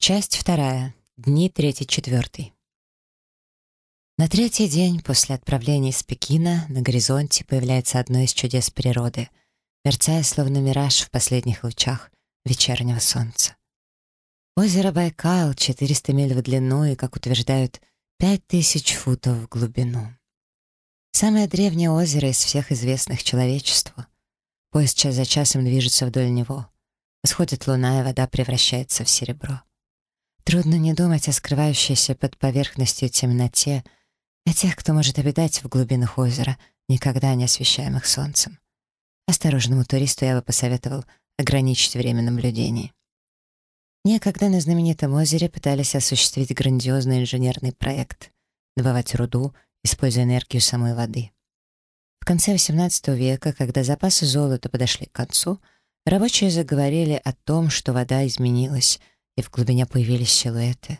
Часть вторая. Дни третий-четвертый. На третий день после отправления из Пекина на горизонте появляется одно из чудес природы, мерцая словно мираж в последних лучах вечернего солнца. Озеро Байкал 400 миль в длину и, как утверждают, 5000 футов в глубину. Самое древнее озеро из всех известных человечеству. Поезд час за часом движется вдоль него. Восходит луна, и вода превращается в серебро. Трудно не думать о скрывающейся под поверхностью темноте, о тех, кто может обитать в глубинах озера, никогда не освещаемых солнцем. Осторожному туристу я бы посоветовал ограничить время наблюдений. Некогда на знаменитом озере пытались осуществить грандиозный инженерный проект — добывать руду, используя энергию самой воды. В конце XVIII века, когда запасы золота подошли к концу, рабочие заговорили о том, что вода изменилась — и в глубине появились силуэты.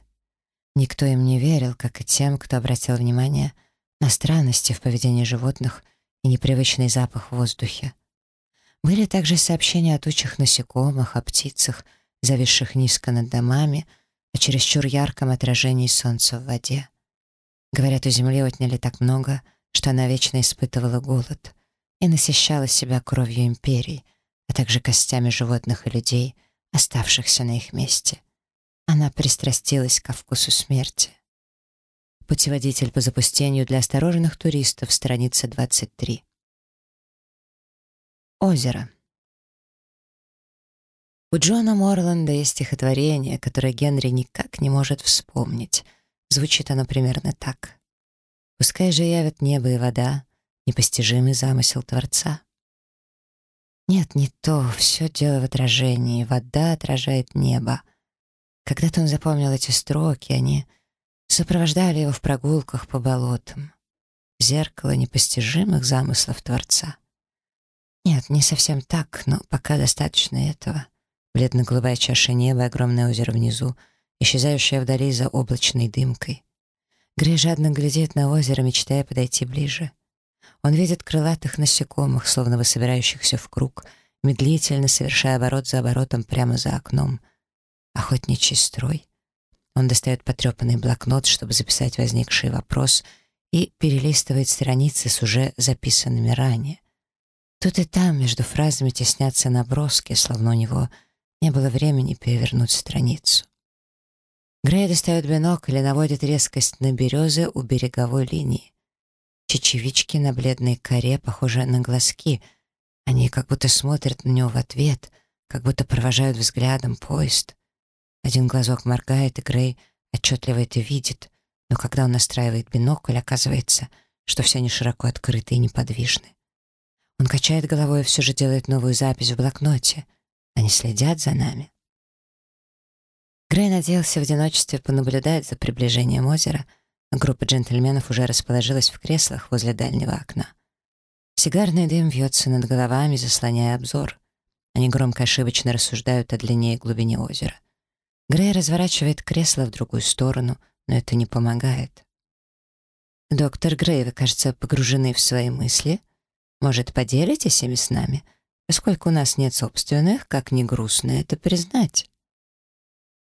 Никто им не верил, как и тем, кто обратил внимание на странности в поведении животных и непривычный запах в воздухе. Были также сообщения о тучах насекомых, о птицах, зависших низко над домами, о чересчур ярком отражении солнца в воде. Говорят, у Земли отняли так много, что она вечно испытывала голод и насыщала себя кровью империй, а также костями животных и людей, оставшихся на их месте. Она пристрастилась ко вкусу смерти. Путеводитель по запустению для осторожных туристов, страница 23. Озеро. У Джона Морланда есть стихотворение, которое Генри никак не может вспомнить. Звучит оно примерно так. «Пускай же явят небо и вода, непостижимый замысел Творца». Нет, не то, все дело в отражении. Вода отражает небо. Когда-то он запомнил эти строки, они сопровождали его в прогулках по болотам. Зеркало непостижимых замыслов Творца. Нет, не совсем так, но пока достаточно этого. Бледно-голубая чаша неба, огромное озеро внизу, исчезающее вдали за облачной дымкой. Грей жадно глядит на озеро, мечтая подойти ближе. Он видит крылатых насекомых, словно бы собирающихся в круг, медлительно совершая оборот за оборотом прямо за окном — охотничий строй. Он достает потрепанный блокнот, чтобы записать возникший вопрос, и перелистывает страницы с уже записанными ранее. Тут и там между фразами теснятся наброски, словно у него не было времени перевернуть страницу. Грей достает бинокль и наводит резкость на березы у береговой линии. Чечевички на бледной коре похожи на глазки. Они как будто смотрят на него в ответ, как будто провожают взглядом поезд. Один глазок моргает, и Грей отчетливо это видит, но когда он настраивает бинокль, оказывается, что все они широко открыты и неподвижны. Он качает головой и все же делает новую запись в блокноте. Они следят за нами. Грей надеялся в одиночестве понаблюдать за приближением озера, а группа джентльменов уже расположилась в креслах возле дальнего окна. Сигарный дым вьется над головами, заслоняя обзор. Они громко ошибочно рассуждают о длине и глубине озера. Грей разворачивает кресло в другую сторону, но это не помогает. «Доктор Грей, вы, кажется, погружены в свои мысли. Может, поделитесь ими с нами, поскольку у нас нет собственных, как ни грустно это признать?»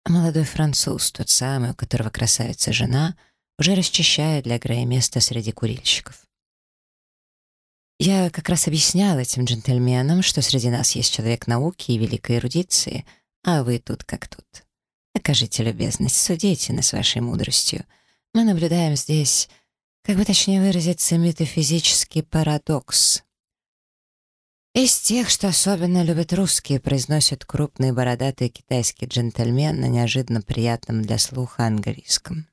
Молодой француз, тот самый, у которого красавица жена, уже расчищает для Грея место среди курильщиков. Я как раз объяснял этим джентльменам, что среди нас есть человек науки и великой эрудиции, а вы тут как тут. Окажите любезность, судите нас вашей мудростью. Мы наблюдаем здесь, как бы точнее выразиться, метафизический парадокс. Из тех, что особенно любят русские, произносит крупный бородатый китайский джентльмен на неожиданно приятном для слуха английском.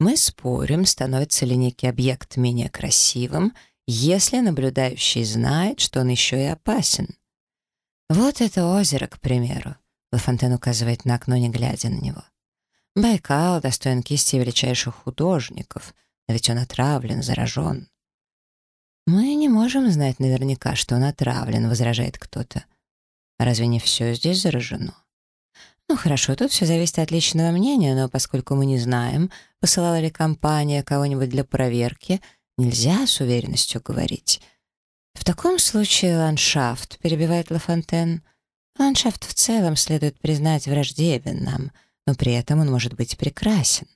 Мы спорим, становится ли некий объект менее красивым, если наблюдающий знает, что он еще и опасен. Вот это озеро, к примеру. Лафонтен указывает на окно, не глядя на него. Байкал достоин кисти величайших художников, но ведь он отравлен, заражен. «Мы не можем знать наверняка, что он отравлен», — возражает кто-то. Разве не все здесь заражено? Ну хорошо, тут все зависит от личного мнения, но поскольку мы не знаем, посылала ли компания кого-нибудь для проверки, нельзя с уверенностью говорить. В таком случае ландшафт, перебивает Лафонтен, Ландшафт в целом следует признать враждебен нам, но при этом он может быть прекрасен.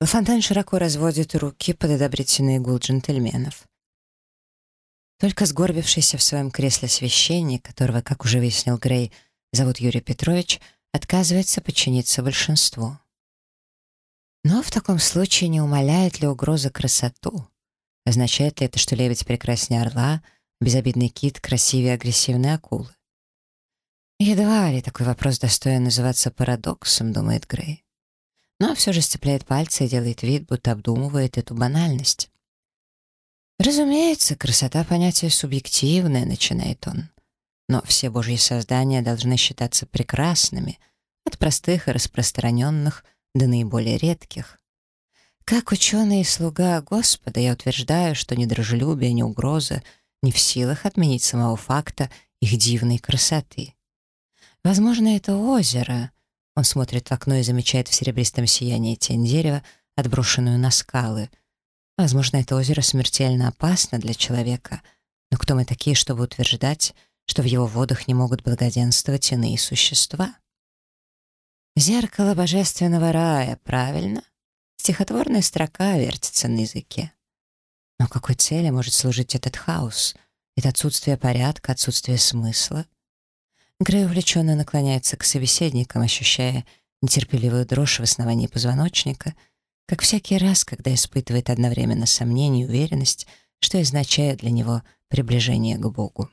Лафонтен широко разводит руки под одобрительный гул джентльменов. Только сгорбившийся в своем кресле священник, которого, как уже выяснил Грей, зовут Юрий Петрович, отказывается подчиниться большинству. Но в таком случае не умаляет ли угроза красоту? Означает ли это, что лебедь прекраснее орла, безобидный кит красивее агрессивной акулы? Едва ли такой вопрос достоин называться парадоксом, думает Грей. Но все же сцепляет пальцы и делает вид, будто обдумывает эту банальность. Разумеется, красота — понятие субъективное, начинает он. Но все божьи создания должны считаться прекрасными, от простых и распространенных до наиболее редких. Как ученый и слуга Господа я утверждаю, что ни дружелюбие, ни угроза не в силах отменить самого факта их дивной красоты. Возможно, это озеро. Он смотрит в окно и замечает в серебристом сиянии тень дерева, отброшенную на скалы. Возможно, это озеро смертельно опасно для человека. Но кто мы такие, чтобы утверждать, что в его водах не могут благоденствовать иные существа? «Зеркало божественного рая», правильно? Стихотворная строка вертится на языке. Но какой цели может служить этот хаос? Это отсутствие порядка, отсутствие смысла? Грей увлеченно наклоняется к собеседникам, ощущая нетерпеливую дрожь в основании позвоночника, как всякий раз, когда испытывает одновременно сомнение и уверенность, что означает для него приближение к Богу.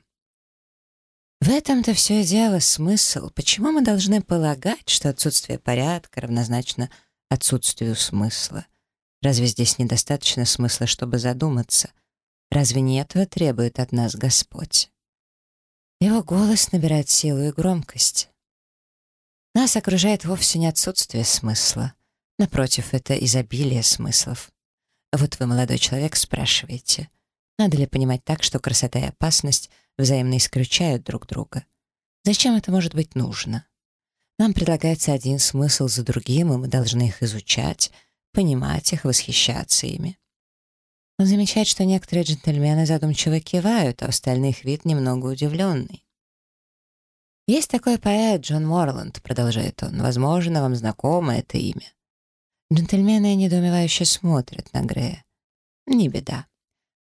В этом-то все и дело смысл. Почему мы должны полагать, что отсутствие порядка равнозначно отсутствию смысла? Разве здесь недостаточно смысла, чтобы задуматься? Разве не этого требует от нас Господь? Его голос набирает силу и громкость. Нас окружает вовсе не отсутствие смысла. Напротив, это изобилие смыслов. Вот вы, молодой человек, спрашиваете, надо ли понимать так, что красота и опасность взаимно исключают друг друга? Зачем это может быть нужно? Нам предлагается один смысл за другим, и мы должны их изучать, понимать их, восхищаться ими. Он замечает, что некоторые джентльмены задумчиво кивают, а остальных вид немного удивленный. «Есть такой поэт Джон Морланд», — продолжает он. «Возможно, вам знакомо это имя». Джентльмены недоумевающе смотрят на Грея. Не беда.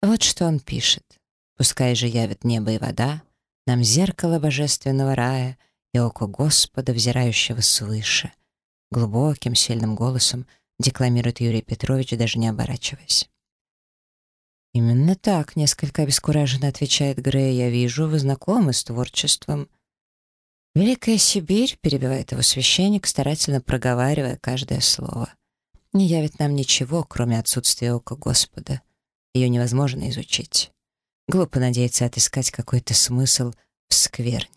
Вот что он пишет. «Пускай же явит небо и вода, нам зеркало божественного рая и око Господа, взирающего свыше». Глубоким, сильным голосом декламирует Юрий Петрович, даже не оборачиваясь. «Именно так», — несколько обескураженно отвечает Грей. «Я вижу, вы знакомы с творчеством». «Великая Сибирь», — перебивает его священник, старательно проговаривая каждое слово, «не явит нам ничего, кроме отсутствия ока Господа. Ее невозможно изучить. Глупо надеяться отыскать какой-то смысл в скверне».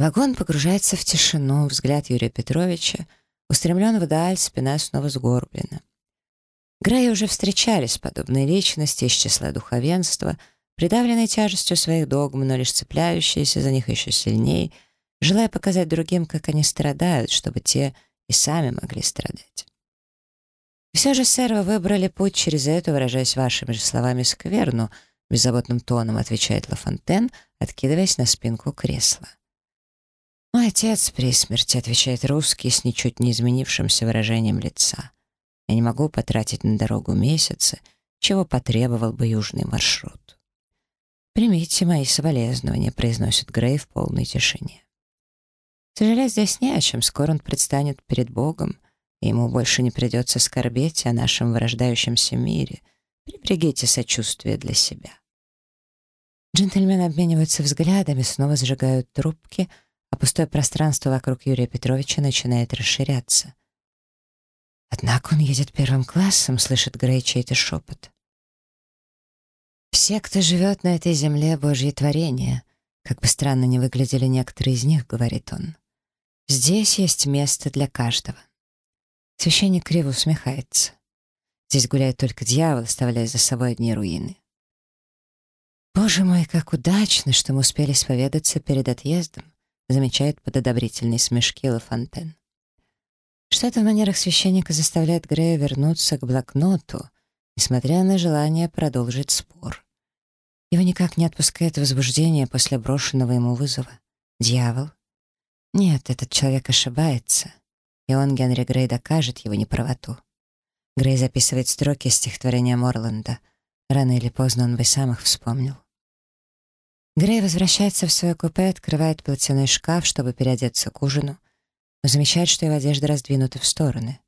Вагон погружается в тишину, взгляд Юрия Петровича устремлен вдаль, спина снова сгорблена. Грея уже встречались подобные личности из числа духовенства, придавленные тяжестью своих догм, но лишь цепляющиеся за них еще сильнее, желая показать другим, как они страдают, чтобы те и сами могли страдать. все же, сэр, вы выбрали путь через эту, выражаясь вашими же словами, скверну, беззаботным тоном отвечает Лафонтен, откидываясь на спинку кресла. «Мой отец при смерти», — отвечает русский с ничуть не изменившимся выражением лица. Я не могу потратить на дорогу месяцы, чего потребовал бы южный маршрут. «Примите мои соболезнования», — произносит Грей в полной тишине. Сожалеть здесь не о чем, скоро он предстанет перед Богом, и ему больше не придется скорбеть о нашем вырождающемся мире. Приберегите сочувствие для себя. Джентльмены обмениваются взглядами, снова зажигают трубки, а пустое пространство вокруг Юрия Петровича начинает расширяться — Однако он едет первым классом, слышит Грей чей-то шепот. Все, кто живет на этой земле, Божье творение. Как бы странно ни выглядели некоторые из них, говорит он. Здесь есть место для каждого. Священник криво усмехается. Здесь гуляет только дьявол, оставляя за собой одни руины. «Боже мой, как удачно, что мы успели исповедаться перед отъездом», замечает под одобрительные смешки Лафонтен. Что-то в манерах священника заставляет Грея вернуться к блокноту, несмотря на желание продолжить спор. Его никак не отпускает возбуждение после брошенного ему вызова. Дьявол? Нет, этот человек ошибается. И он, Генри Грей, докажет его неправоту. Грей записывает строки стихотворения Морланда. Рано или поздно он бы сам их вспомнил. Грей возвращается в свое купе, открывает платяной шкаф, чтобы переодеться к ужину, но замечает, что его одежда раздвинута в стороны.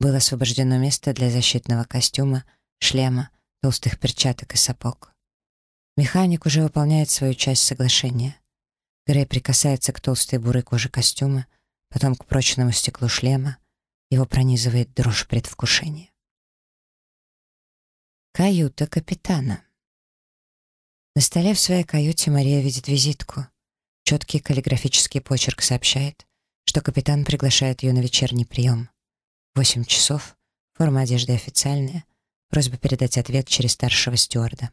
Было освобождено место для защитного костюма, шлема, толстых перчаток и сапог. Механик уже выполняет свою часть соглашения. Грей прикасается к толстой бурой коже костюма, потом к прочному стеклу шлема. Его пронизывает дрожь предвкушения. Каюта капитана. На столе в своей каюте Мария видит визитку. Четкий каллиграфический почерк сообщает, что капитан приглашает ее на вечерний прием. Восемь часов, форма одежды официальная, просьба передать ответ через старшего стюарда.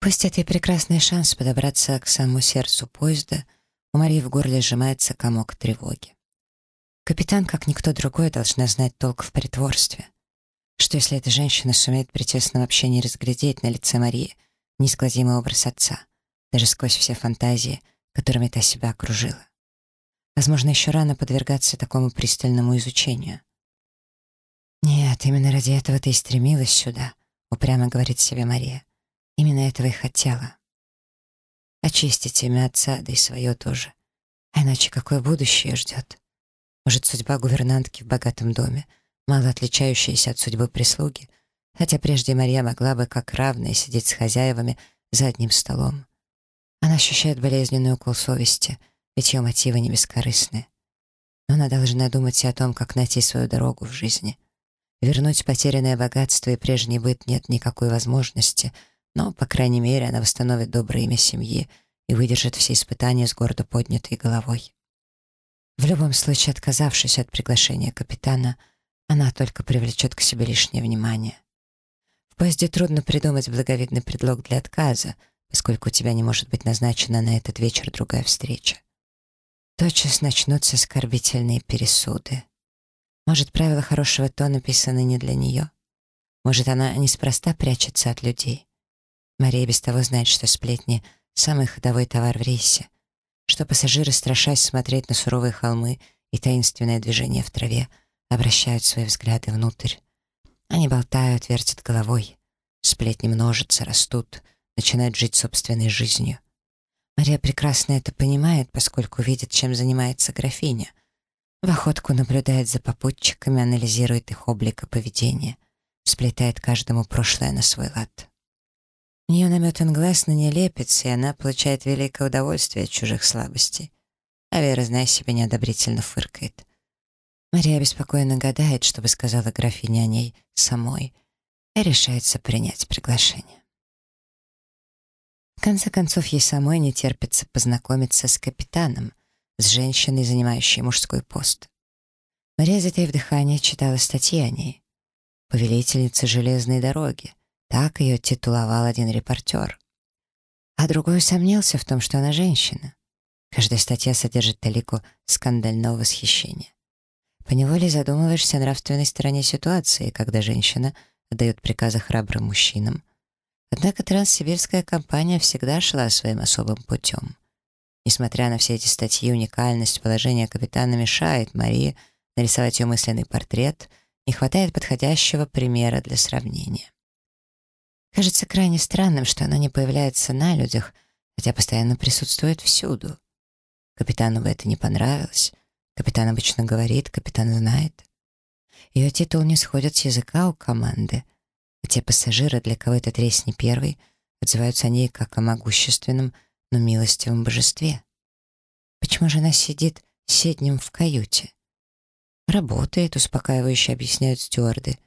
Пусть это и прекрасный шанс подобраться к самому сердцу поезда, у Марии в горле сжимается комок тревоги. Капитан, как никто другой, должна знать толк в притворстве. Что если эта женщина сумеет при тесном общении разглядеть на лице Марии неискладимый образ отца, даже сквозь все фантазии, которыми та себя окружила? Возможно, еще рано подвергаться такому пристальному изучению. «Нет, именно ради этого ты и стремилась сюда», — упрямо говорит себе Мария. Именно этого и хотела. Очистить имя отца, да и свое тоже. А иначе какое будущее ждет? Может, судьба гувернантки в богатом доме, мало отличающаяся от судьбы прислуги, хотя прежде Мария могла бы как равная сидеть с хозяевами за одним столом. Она ощущает болезненный укол совести, ведь ее мотивы не бескорыстны. Но она должна думать и о том, как найти свою дорогу в жизни. Вернуть потерянное богатство и прежний быт нет никакой возможности — но, по крайней мере, она восстановит доброе имя семьи и выдержит все испытания с гордо поднятой головой. В любом случае, отказавшись от приглашения капитана, она только привлечет к себе лишнее внимание. В поезде трудно придумать благовидный предлог для отказа, поскольку у тебя не может быть назначена на этот вечер другая встреча. Тотчас начнутся оскорбительные пересуды. Может, правила хорошего тона написаны не для нее? Может, она неспроста прячется от людей? Мария без того знает, что сплетни — самый ходовой товар в рейсе, что пассажиры, страшась смотреть на суровые холмы и таинственное движение в траве, обращают свои взгляды внутрь. Они болтают, вертят головой. Сплетни множатся, растут, начинают жить собственной жизнью. Мария прекрасно это понимает, поскольку видит, чем занимается графиня. В охотку наблюдает за попутчиками, анализирует их облик и поведение, сплетает каждому прошлое на свой лад. У нее наметан глаз на ней лепится, и она получает великое удовольствие от чужих слабостей. А Вера, зная себя, неодобрительно фыркает. Мария беспокойно гадает, что бы сказала графиня о ней самой, и решается принять приглашение. В конце концов, ей самой не терпится познакомиться с капитаном, с женщиной, занимающей мужской пост. Мария, затаив дыхание, читала статьи о ней. «Повелительница железной дороги», так ее титуловал один репортер. А другой усомнился в том, что она женщина. Каждая статья содержит талику скандального восхищения. Поневоле задумываешься о нравственной стороне ситуации, когда женщина отдает приказы храбрым мужчинам. Однако транссибирская компания всегда шла своим особым путем. Несмотря на все эти статьи, уникальность положения капитана мешает Марии нарисовать ее мысленный портрет, не хватает подходящего примера для сравнения. Кажется крайне странным, что она не появляется на людях, хотя постоянно присутствует всюду. Капитану бы это не понравилось. Капитан обычно говорит, капитан знает. Ее титул не сходит с языка у команды, а те пассажиры, для кого это тресни первый, отзываются о ней как о могущественном, но милостивом божестве. Почему же она сидит седнем в каюте? Работает, успокаивающе объясняют стюарды.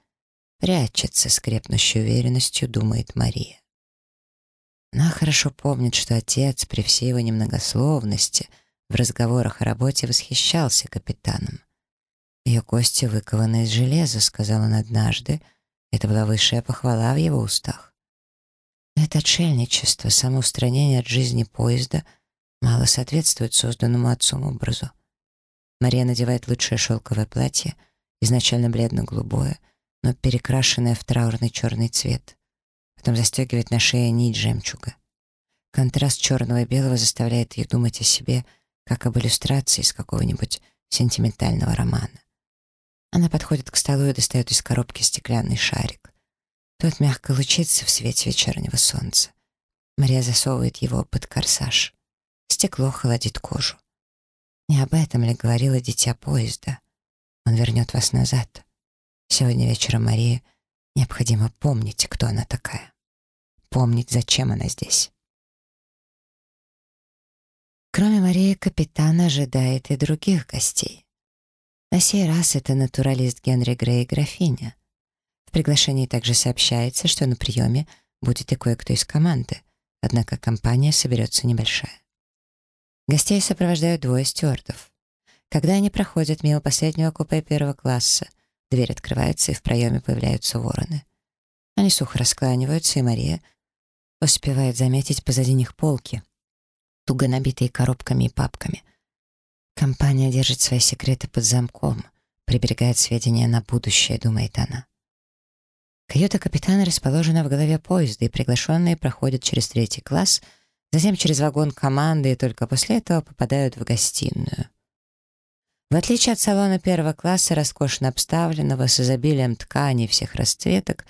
Прячется с уверенностью, думает Мария. Она хорошо помнит, что отец при всей его немногословности в разговорах о работе восхищался капитаном. «Ее кости выкованы из железа», — сказал он однажды. Это была высшая похвала в его устах. Но это отшельничество, самоустранение от жизни поезда мало соответствует созданному отцом образу. Мария надевает лучшее шелковое платье, изначально бледно-голубое, но перекрашенная в траурный черный цвет. потом застегивает на шее нить жемчуга. Контраст черного и белого заставляет ее думать о себе, как об иллюстрации из какого-нибудь сентиментального романа. Она подходит к столу и достает из коробки стеклянный шарик. Тот мягко лучится в свете вечернего солнца. Мария засовывает его под корсаж. Стекло холодит кожу. Не об этом ли говорила дитя поезда? Он вернет вас назад. Сегодня вечером Марии необходимо помнить, кто она такая. Помнить, зачем она здесь. Кроме Марии, капитан ожидает и других гостей. На сей раз это натуралист Генри Грей и графиня. В приглашении также сообщается, что на приеме будет и кое-кто из команды, однако компания соберется небольшая. Гостей сопровождают двое стюардов. Когда они проходят мимо последнего купе первого класса, дверь открывается, и в проеме появляются вороны. Они сухо раскланиваются, и Мария успевает заметить позади них полки, туго набитые коробками и папками. Компания держит свои секреты под замком, приберегает сведения на будущее, думает она. Каюта капитана расположена в голове поезда, и приглашенные проходят через третий класс — затем через вагон команды и только после этого попадают в гостиную. В отличие от салона первого класса, роскошно обставленного с изобилием тканей всех расцветок,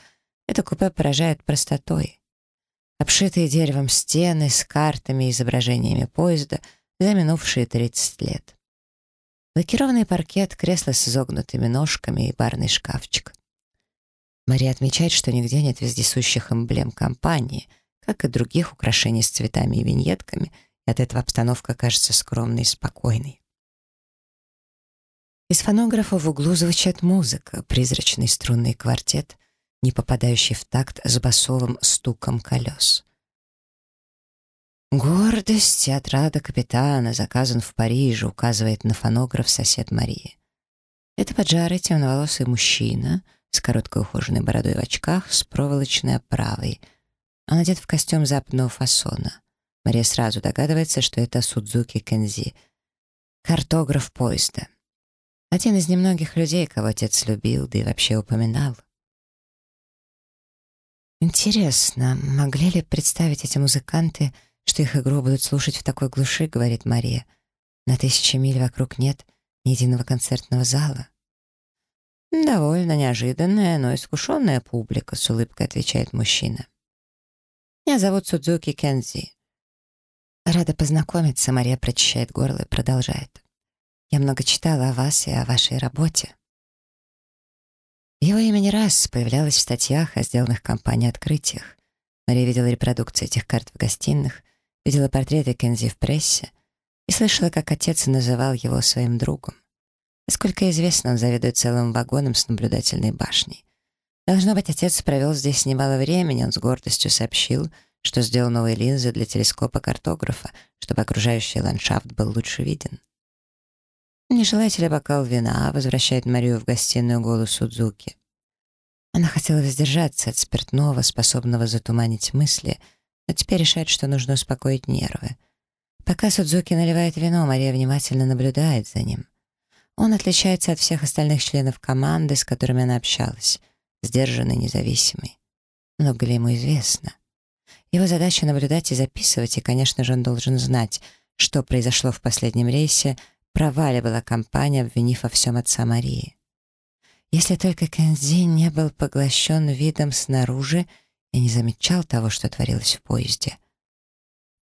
это купе поражает простотой. Обшитые деревом стены с картами и изображениями поезда за минувшие 30 лет. Лакированный паркет, кресло с изогнутыми ножками и барный шкафчик. Мария отмечает, что нигде нет вездесущих эмблем компании — как и других украшений с цветами и виньетками, и от этого обстановка кажется скромной и спокойной. Из фонографа в углу звучит музыка, призрачный струнный квартет, не попадающий в такт с басовым стуком колес. «Гордость и отрада капитана заказан в Париже», указывает на фонограф сосед Марии. Это поджарый темноволосый мужчина с короткой ухоженной бородой в очках с проволочной оправой — он одет в костюм западного фасона. Мария сразу догадывается, что это Судзуки Кензи, картограф поезда. Один из немногих людей, кого отец любил, да и вообще упоминал. Интересно, могли ли представить эти музыканты, что их игру будут слушать в такой глуши, говорит Мария. На тысячи миль вокруг нет ни единого концертного зала. «Довольно неожиданная, но искушенная публика», — с улыбкой отвечает мужчина. Меня зовут Судзуки Кензи». «Рада познакомиться», — Мария прочищает горло и продолжает. «Я много читала о вас и о вашей работе». Его имя не раз появлялось в статьях о сделанных компанией открытиях. Мария видела репродукции этих карт в гостиных, видела портреты Кензи в прессе и слышала, как отец называл его своим другом. Насколько известно, он заведует целым вагоном с наблюдательной башней. Должно быть, отец провел здесь немало времени, он с гордостью сообщил, что сделал новые линзы для телескопа картографа, чтобы окружающий ландшафт был лучше виден. «Не желаете ли бокал вина?» — возвращает Марию в гостиную голос Судзуки. Она хотела воздержаться от спиртного, способного затуманить мысли, но теперь решает, что нужно успокоить нервы. Пока Судзуки наливает вино, Мария внимательно наблюдает за ним. Он отличается от всех остальных членов команды, с которыми она общалась сдержанный, независимый. Много ли ему известно? Его задача наблюдать и записывать, и, конечно же, он должен знать, что произошло в последнем рейсе, проваливала компания, обвинив во всем отца Марии. Если только Кензи не был поглощен видом снаружи и не замечал того, что творилось в поезде.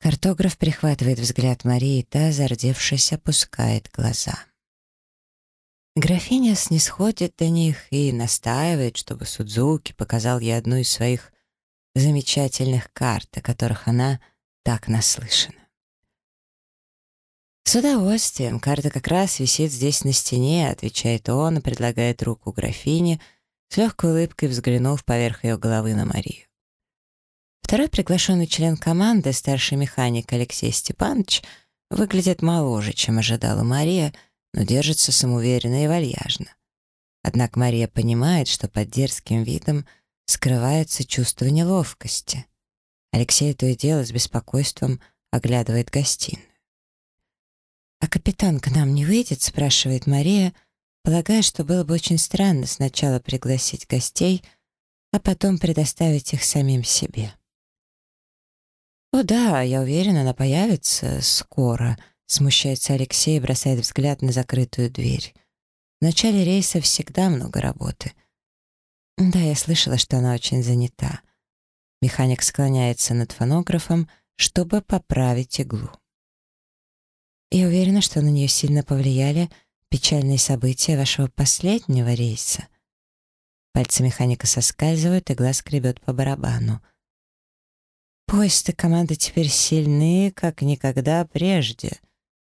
Картограф прихватывает взгляд Марии, та, зардевшись, опускает глаза. Графиня снисходит до них и настаивает, чтобы Судзуки показал ей одну из своих замечательных карт, о которых она так наслышана. «С удовольствием. Карта как раз висит здесь на стене», — отвечает он и предлагает руку графине, с легкой улыбкой взглянув поверх ее головы на Марию. Второй приглашенный член команды, старший механик Алексей Степанович, выглядит моложе, чем ожидала Мария — но держится самоуверенно и вальяжно. Однако Мария понимает, что под дерзким видом скрывается чувство неловкости. Алексей то и дело с беспокойством оглядывает гостиную. «А капитан к нам не выйдет?» — спрашивает Мария, полагая, что было бы очень странно сначала пригласить гостей, а потом предоставить их самим себе. «О да, я уверена, она появится скоро», — смущается Алексей и бросает взгляд на закрытую дверь. В начале рейса всегда много работы. Да, я слышала, что она очень занята. Механик склоняется над фонографом, чтобы поправить иглу. Я уверена, что на нее сильно повлияли печальные события вашего последнего рейса. Пальцы механика соскальзывают, игла скребет по барабану. Поезд и команда теперь сильны, как никогда прежде,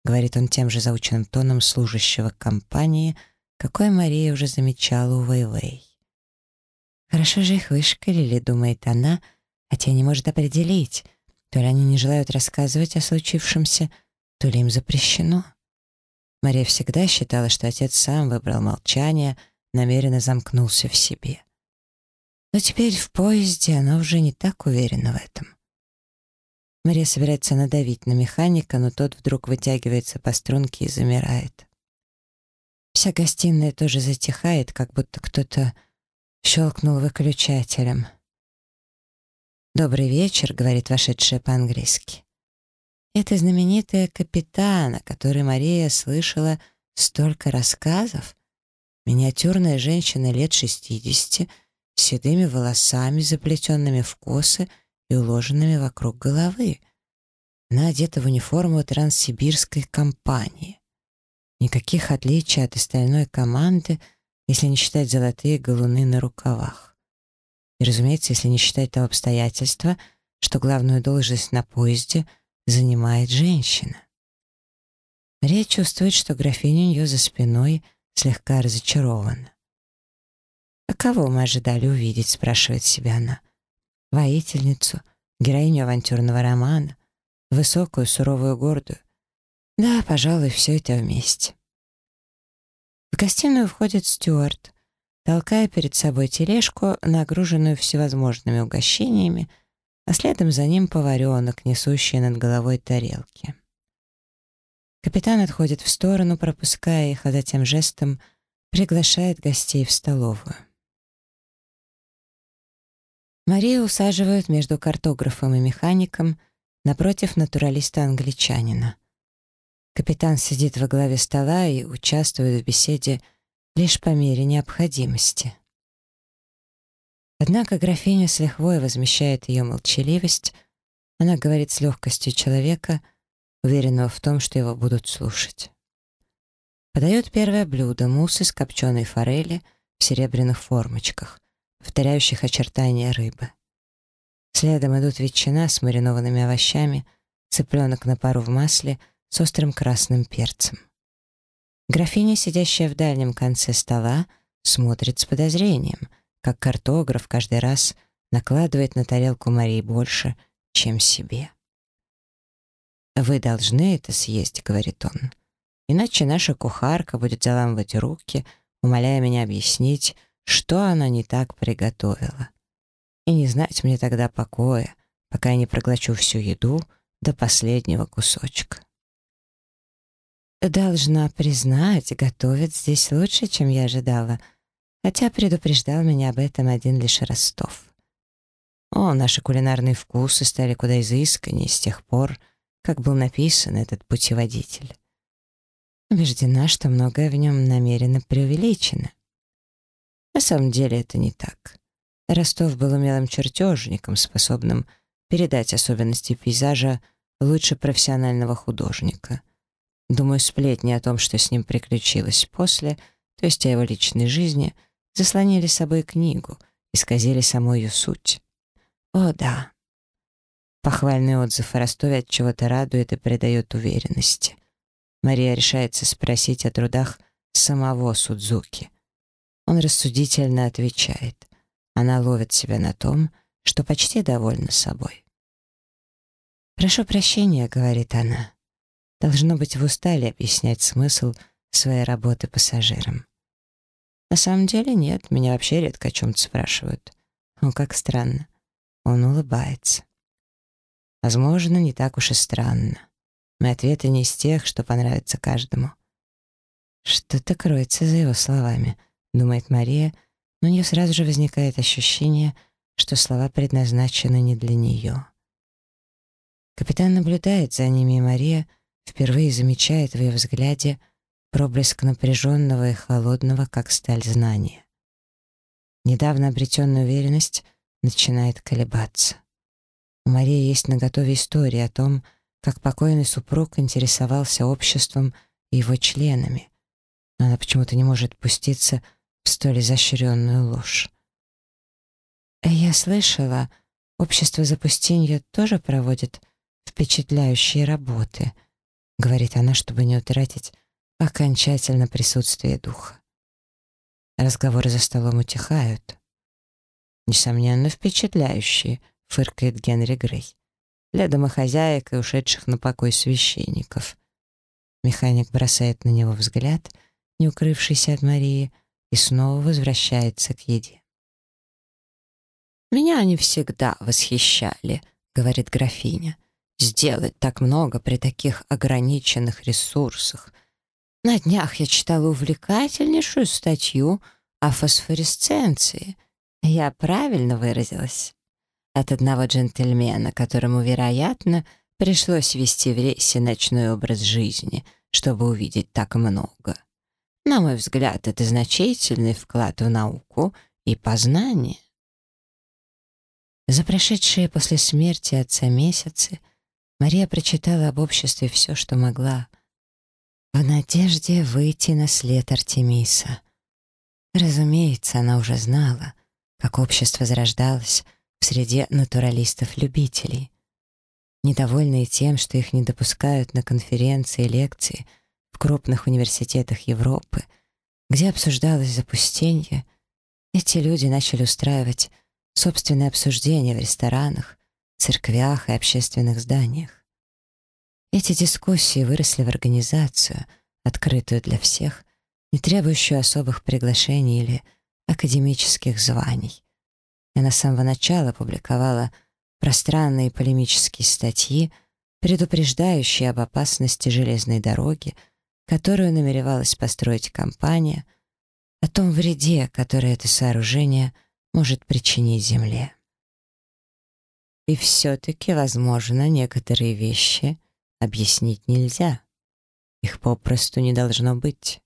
говорит он тем же заученным тоном служащего компании, какой Мария уже замечала у Вэйвэй. Хорошо же их вышкалили, думает она, хотя не может определить, то ли они не желают рассказывать о случившемся, то ли им запрещено. Мария всегда считала, что отец сам выбрал молчание, намеренно замкнулся в себе. Но теперь в поезде она уже не так уверена в этом. Мария собирается надавить на механика, но тот вдруг вытягивается по струнке и замирает. Вся гостиная тоже затихает, как будто кто-то щелкнул выключателем. «Добрый вечер», — говорит вошедшая по-английски. Это знаменитая капитан, о которой Мария слышала столько рассказов. Миниатюрная женщина лет шестидесяти, с седыми волосами, заплетенными в косы и уложенными вокруг головы. Она одета в униформу транссибирской компании. Никаких отличий от остальной команды, если не считать золотые галуны на рукавах. И, разумеется, если не считать того обстоятельства, что главную должность на поезде — занимает женщина. Мария чувствует, что графиня у нее за спиной слегка разочарована. «А кого мы ожидали увидеть?» — спрашивает себя она. «Воительницу, героиню авантюрного романа, высокую, суровую, гордую. Да, пожалуй, все это вместе». В гостиную входит Стюарт, толкая перед собой тележку, нагруженную всевозможными угощениями, а следом за ним поваренок, несущий над головой тарелки. Капитан отходит в сторону, пропуская их, а затем жестом приглашает гостей в столовую. Марию усаживают между картографом и механиком напротив натуралиста-англичанина. Капитан сидит во главе стола и участвует в беседе лишь по мере необходимости. Однако графиня с лихвой возмещает ее молчаливость. Она говорит с легкостью человека, уверенного в том, что его будут слушать. Подает первое блюдо — мусс из копченой форели в серебряных формочках, повторяющих очертания рыбы. Следом идут ветчина с маринованными овощами, цыпленок на пару в масле с острым красным перцем. Графиня, сидящая в дальнем конце стола, смотрит с подозрением — как картограф каждый раз накладывает на тарелку Марии больше, чем себе. «Вы должны это съесть», — говорит он. «Иначе наша кухарка будет заламывать руки, умоляя меня объяснить, что она не так приготовила. И не знать мне тогда покоя, пока я не проглочу всю еду до последнего кусочка». «Должна признать, готовят здесь лучше, чем я ожидала», хотя предупреждал меня об этом один лишь Ростов. О, наши кулинарные вкусы стали куда изысканнее с тех пор, как был написан этот путеводитель. Убеждена, что многое в нем намеренно преувеличено. На самом деле это не так. Ростов был умелым чертежником, способным передать особенности пейзажа лучше профессионального художника. Думаю, сплетни о том, что с ним приключилось после, то есть о его личной жизни — заслонили собой книгу, исказили саму ее суть. О, да. Похвальный отзыв о Ростове от чего-то радует и придает уверенности. Мария решается спросить о трудах самого Судзуки. Он рассудительно отвечает. Она ловит себя на том, что почти довольна собой. «Прошу прощения», — говорит она. «Должно быть, вы устали объяснять смысл своей работы пассажирам». На самом деле нет, меня вообще редко о чем-то спрашивают. О, как странно. Он улыбается. Возможно, не так уж и странно. Мои ответы не из тех, что понравится каждому. Что-то кроется за его словами, думает Мария, но у нее сразу же возникает ощущение, что слова предназначены не для нее. Капитан наблюдает за ними, и Мария впервые замечает в ее взгляде проблеск напряженного и холодного, как сталь знания. Недавно обретенная уверенность начинает колебаться. У Марии есть наготове история о том, как покойный супруг интересовался обществом и его членами, но она почему-то не может пуститься в столь изощренную ложь. «Э, «Я слышала, общество запустения тоже проводит впечатляющие работы», говорит она, чтобы не утратить окончательно присутствие духа. Разговоры за столом утихают. «Несомненно, впечатляющие», — фыркает Генри Грей. «Для домохозяек и ушедших на покой священников». Механик бросает на него взгляд, не укрывшийся от Марии, и снова возвращается к еде. «Меня они всегда восхищали», — говорит графиня. «Сделать так много при таких ограниченных ресурсах. На днях я читала увлекательнейшую статью о фосфоресценции. Я правильно выразилась?» От одного джентльмена, которому, вероятно, пришлось вести в рейсе ночной образ жизни, чтобы увидеть так много. На мой взгляд, это значительный вклад в науку и познание. За прошедшие после смерти отца месяцы Мария прочитала об обществе все, что могла, в надежде выйти на след Артемиса. Разумеется, она уже знала, как общество зарождалось в среде натуралистов-любителей. Недовольные тем, что их не допускают на конференции и лекции — в крупных университетах Европы, где обсуждалось запустение, эти люди начали устраивать собственные обсуждения в ресторанах, церквях и общественных зданиях. Эти дискуссии выросли в организацию, открытую для всех, не требующую особых приглашений или академических званий. Я с самого начала публиковала пространные полемические статьи, предупреждающие об опасности железной дороги, которую намеревалась построить компания, о том вреде, который это сооружение может причинить Земле. И все-таки, возможно, некоторые вещи объяснить нельзя. Их попросту не должно быть.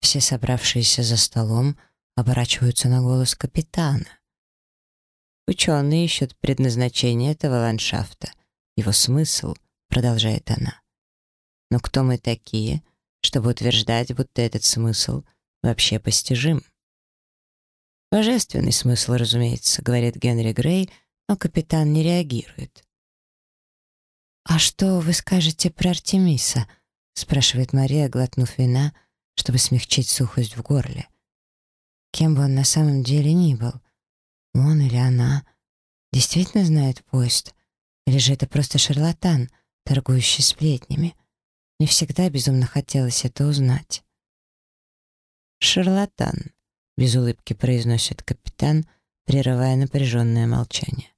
Все собравшиеся за столом оборачиваются на голос капитана. Ученые ищут предназначение этого ландшафта, его смысл, продолжает она. Но кто мы такие, чтобы утверждать, будто этот смысл вообще постижим? Божественный смысл, разумеется, говорит Генри Грей, но капитан не реагирует. «А что вы скажете про Артемиса?» — спрашивает Мария, глотнув вина, чтобы смягчить сухость в горле. Кем бы он на самом деле ни был, он или она, действительно знает поезд, или же это просто шарлатан, торгующий сплетнями? Мне всегда безумно хотелось это узнать. «Шарлатан», — без улыбки произносит капитан, прерывая напряженное молчание.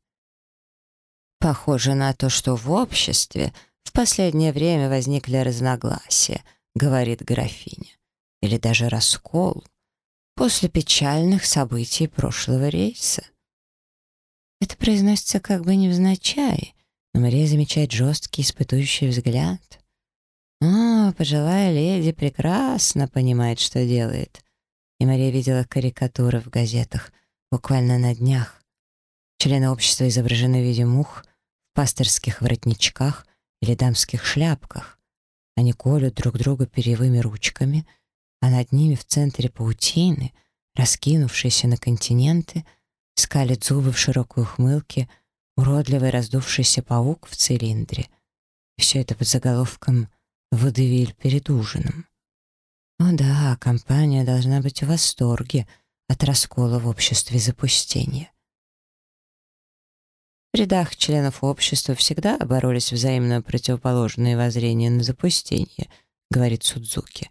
«Похоже на то, что в обществе в последнее время возникли разногласия», — говорит графиня, «или даже раскол после печальных событий прошлого рейса». Это произносится как бы невзначай, но Мария замечает жесткий испытующий взгляд. «А, пожилая леди прекрасно понимает, что делает». И Мария видела карикатуры в газетах, буквально на днях. Члены общества изображены в виде мух, в пасторских воротничках или дамских шляпках. Они колют друг друга перьевыми ручками, а над ними в центре паутины, раскинувшиеся на континенты, скалит зубы в широкой ухмылке уродливый раздувшийся паук в цилиндре. Все это под заголовком водевиль перед ужином. О да, компания должна быть в восторге от раскола в обществе запустения. В рядах членов общества всегда боролись взаимно противоположные воззрения на запустение, говорит Судзуки.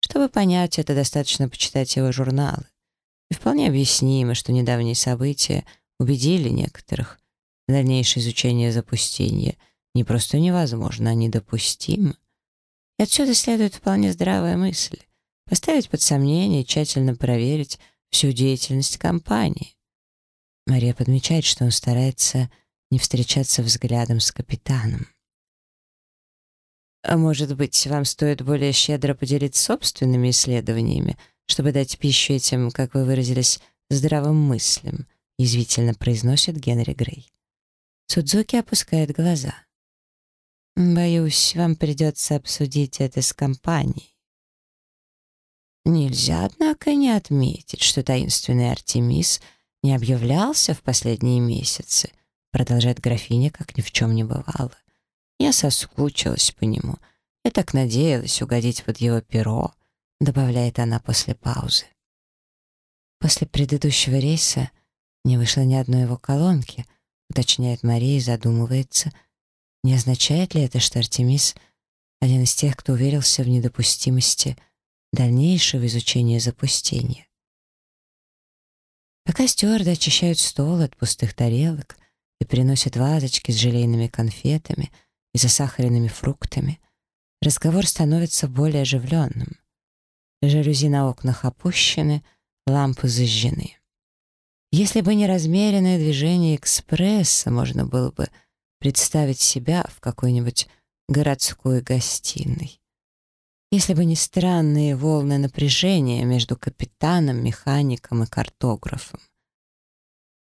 Чтобы понять это, достаточно почитать его журналы. И вполне объяснимо, что недавние события убедили некоторых. Дальнейшее изучение запустения не просто невозможно, а недопустимо. И отсюда следует вполне здравая мысль. Поставить под сомнение и тщательно проверить всю деятельность компании. Мария подмечает, что он старается не встречаться взглядом с капитаном. А может быть, вам стоит более щедро поделиться собственными исследованиями, чтобы дать пищу этим, как вы выразились, здравым мыслям, язвительно произносит Генри Грей. Судзуки опускает глаза. Боюсь, вам придется обсудить это с компанией. Нельзя, однако, не отметить, что таинственный Артемис не объявлялся в последние месяцы, продолжает графиня, как ни в чем не бывало. Я соскучилась по нему. Я так надеялась угодить под его перо, добавляет она после паузы. После предыдущего рейса не вышло ни одной его колонки, уточняет Мария и задумывается, не означает ли это, что Артемис — один из тех, кто уверился в недопустимости дальнейшего изучения запустения. Пока стюарды очищают стол от пустых тарелок и приносят вазочки с желейными конфетами — и засахаренными фруктами, разговор становится более оживленным. Жалюзи на окнах опущены, лампы зажжены. Если бы не размеренное движение экспресса, можно было бы представить себя в какой-нибудь городской гостиной. Если бы не странные волны напряжения между капитаном, механиком и картографом.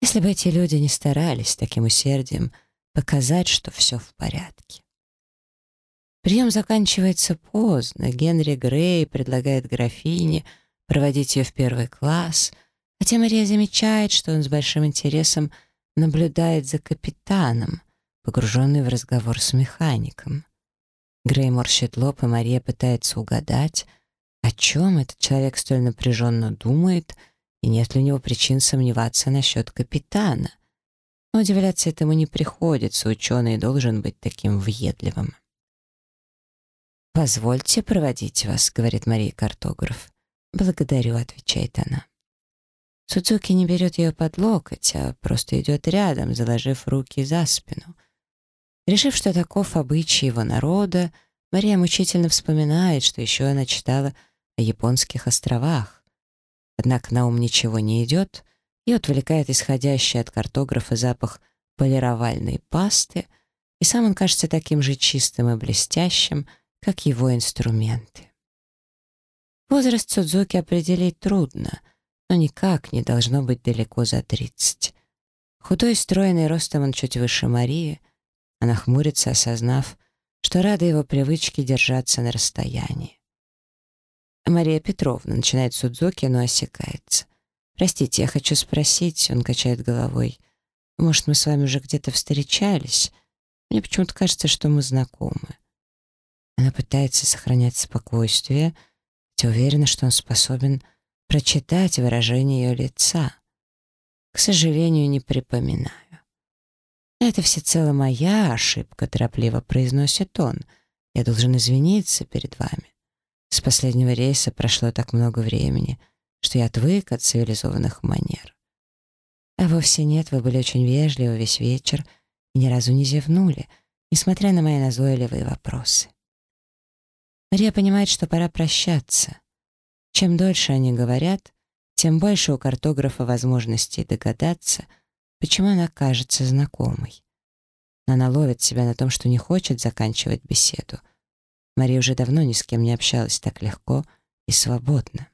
Если бы эти люди не старались таким усердием показать, что все в порядке. Прием заканчивается поздно. Генри Грей предлагает графине проводить ее в первый класс, хотя Мария замечает, что он с большим интересом наблюдает за капитаном, погруженный в разговор с механиком. Грей морщит лоб, и Мария пытается угадать, о чем этот человек столь напряженно думает, и нет ли у него причин сомневаться насчет капитана — но удивляться этому не приходится, ученый должен быть таким въедливым. «Позвольте проводить вас», — говорит Мария картограф. «Благодарю», — отвечает она. Судзуки не берет ее под локоть, а просто идет рядом, заложив руки за спину. Решив, что таков обычай его народа, Мария мучительно вспоминает, что еще она читала о японских островах. Однако на ум ничего не идет, и отвлекает исходящий от картографа запах полировальной пасты, и сам он кажется таким же чистым и блестящим, как его инструменты. Возраст Судзуки определить трудно, но никак не должно быть далеко за 30. Худой стройный ростом он чуть выше Марии, она хмурится, осознав, что рада его привычке держаться на расстоянии. Мария Петровна начинает Судзуки, но осекается. «Простите, я хочу спросить», — он качает головой. «Может, мы с вами уже где-то встречались? Мне почему-то кажется, что мы знакомы». Она пытается сохранять спокойствие, хотя уверена, что он способен прочитать выражение ее лица. К сожалению, не припоминаю. «Это всецело моя ошибка», — торопливо произносит он. «Я должен извиниться перед вами. С последнего рейса прошло так много времени» что я отвык от цивилизованных манер. А вовсе нет, вы были очень вежливы весь вечер и ни разу не зевнули, несмотря на мои назойливые вопросы. Мария понимает, что пора прощаться. Чем дольше они говорят, тем больше у картографа возможностей догадаться, почему она кажется знакомой. Но она ловит себя на том, что не хочет заканчивать беседу. Мария уже давно ни с кем не общалась так легко и свободно.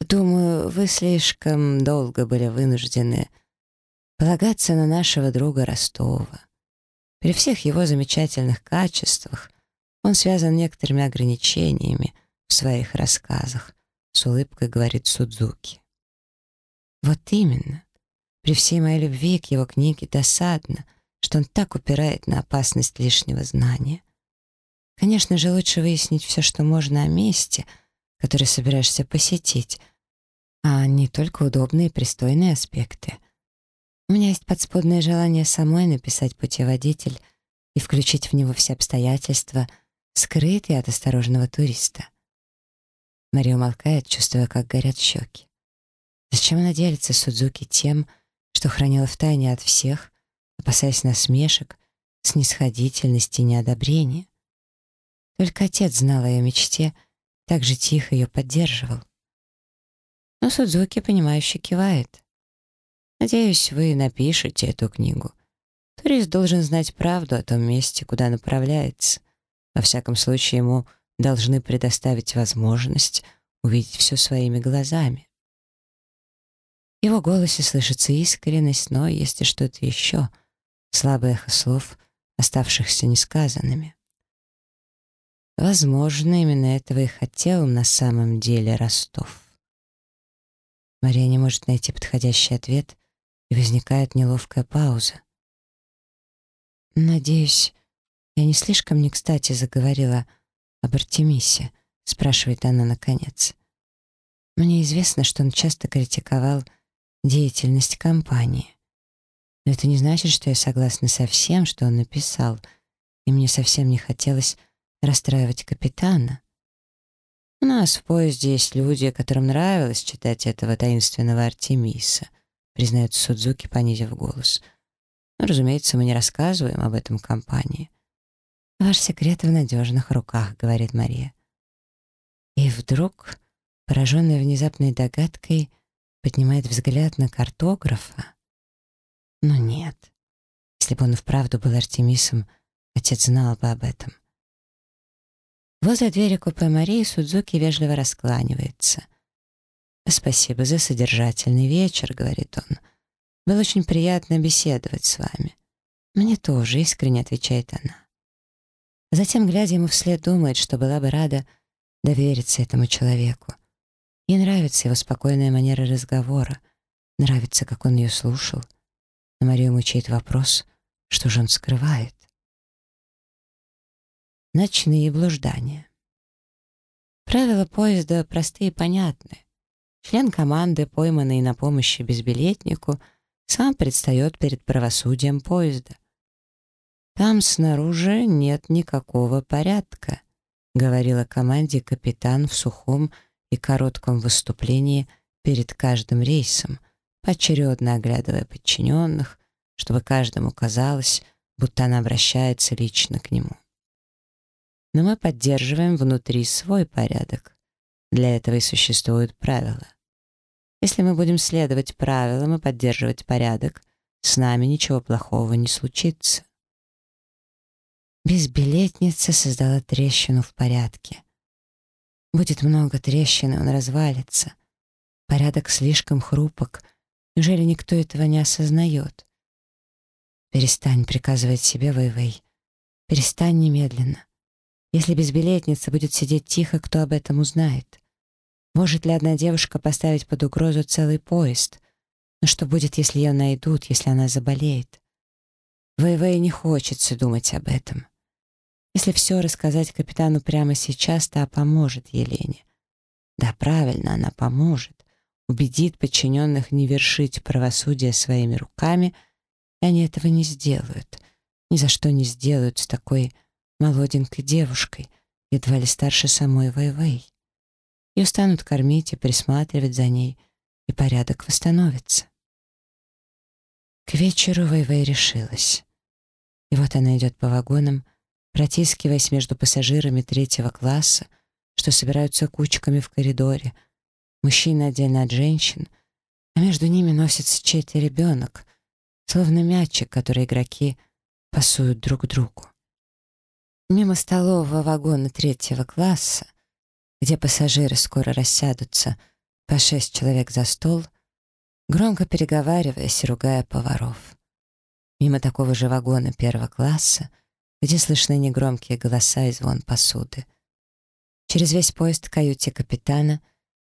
Думаю, вы слишком долго были вынуждены полагаться на нашего друга Ростова. При всех его замечательных качествах он связан некоторыми ограничениями в своих рассказах, с улыбкой говорит Судзуки. Вот именно. При всей моей любви к его книге досадно, что он так упирает на опасность лишнего знания. Конечно же, лучше выяснить все, что можно о месте, которое собираешься посетить, а не только удобные и пристойные аспекты. У меня есть подспудное желание самой написать путеводитель и включить в него все обстоятельства, скрытые от осторожного туриста. Мария умолкает, чувствуя, как горят щеки. Зачем она делится Судзуки тем, что хранила в тайне от всех, опасаясь насмешек, снисходительности и неодобрения? Только отец знал о ее мечте, так же тихо ее поддерживал. Но Судзуки, понимающе кивает. «Надеюсь, вы напишете эту книгу. Турист должен знать правду о том месте, куда направляется. Во всяком случае, ему должны предоставить возможность увидеть все своими глазами. В его голосе слышится искренность, но есть и что-то еще, слабое эхо слов, оставшихся несказанными. Возможно, именно этого и хотел на самом деле Ростов. Мария не может найти подходящий ответ, и возникает неловкая пауза. «Надеюсь, я не слишком не кстати заговорила об Артемисе», — спрашивает она наконец. «Мне известно, что он часто критиковал деятельность компании. Но это не значит, что я согласна со всем, что он написал, и мне совсем не хотелось расстраивать капитана. У нас в поезде есть люди, которым нравилось читать этого таинственного Артемиса, признает Судзуки, понизив голос. Но, разумеется, мы не рассказываем об этом компании. «Ваш секрет в надежных руках», — говорит Мария. И вдруг, пораженная внезапной догадкой, поднимает взгляд на картографа. Но нет. Если бы он вправду был Артемисом, отец знал бы об этом. Возле двери купе Марии Судзуки вежливо раскланивается. «Спасибо за содержательный вечер», — говорит он. «Было очень приятно беседовать с вами». «Мне тоже», — искренне отвечает она. Затем, глядя ему вслед, думает, что была бы рада довериться этому человеку. Ей нравится его спокойная манера разговора, нравится, как он ее слушал. Но Марию мучает вопрос, что же он скрывает. Ночные блуждания. Правила поезда простые и понятны. Член команды, пойманный на помощи безбилетнику, сам предстает перед правосудием поезда. «Там снаружи нет никакого порядка», — говорила команде капитан в сухом и коротком выступлении перед каждым рейсом, поочередно оглядывая подчиненных, чтобы каждому казалось, будто она обращается лично к нему но мы поддерживаем внутри свой порядок. Для этого и существуют правила. Если мы будем следовать правилам и поддерживать порядок, с нами ничего плохого не случится. Безбилетница создала трещину в порядке. Будет много трещин, и он развалится. Порядок слишком хрупок. Неужели никто этого не осознает? Перестань приказывать себе, Вэйвэй. Перестань немедленно. Если безбилетница будет сидеть тихо, кто об этом узнает? Может ли одна девушка поставить под угрозу целый поезд? Но что будет, если ее найдут, если она заболеет? Вэйвэй не хочется думать об этом. Если все рассказать капитану прямо сейчас, та поможет Елене. Да, правильно, она поможет. Убедит подчиненных не вершить правосудие своими руками, и они этого не сделают. Ни за что не сделают с такой молоденькой девушкой, едва ли старше самой Вэйвэй. Ее станут кормить и присматривать за ней, и порядок восстановится. К вечеру Вэйвэй решилась. И вот она идет по вагонам, протискиваясь между пассажирами третьего класса, что собираются кучками в коридоре, мужчины отдельно от женщин, а между ними носится чей-то ребенок, словно мячик, который игроки пасуют друг другу. Мимо столового вагона третьего класса, где пассажиры скоро рассядутся по шесть человек за стол, громко переговариваясь и ругая поваров. Мимо такого же вагона первого класса, где слышны негромкие голоса и звон посуды. Через весь поезд к каюте капитана,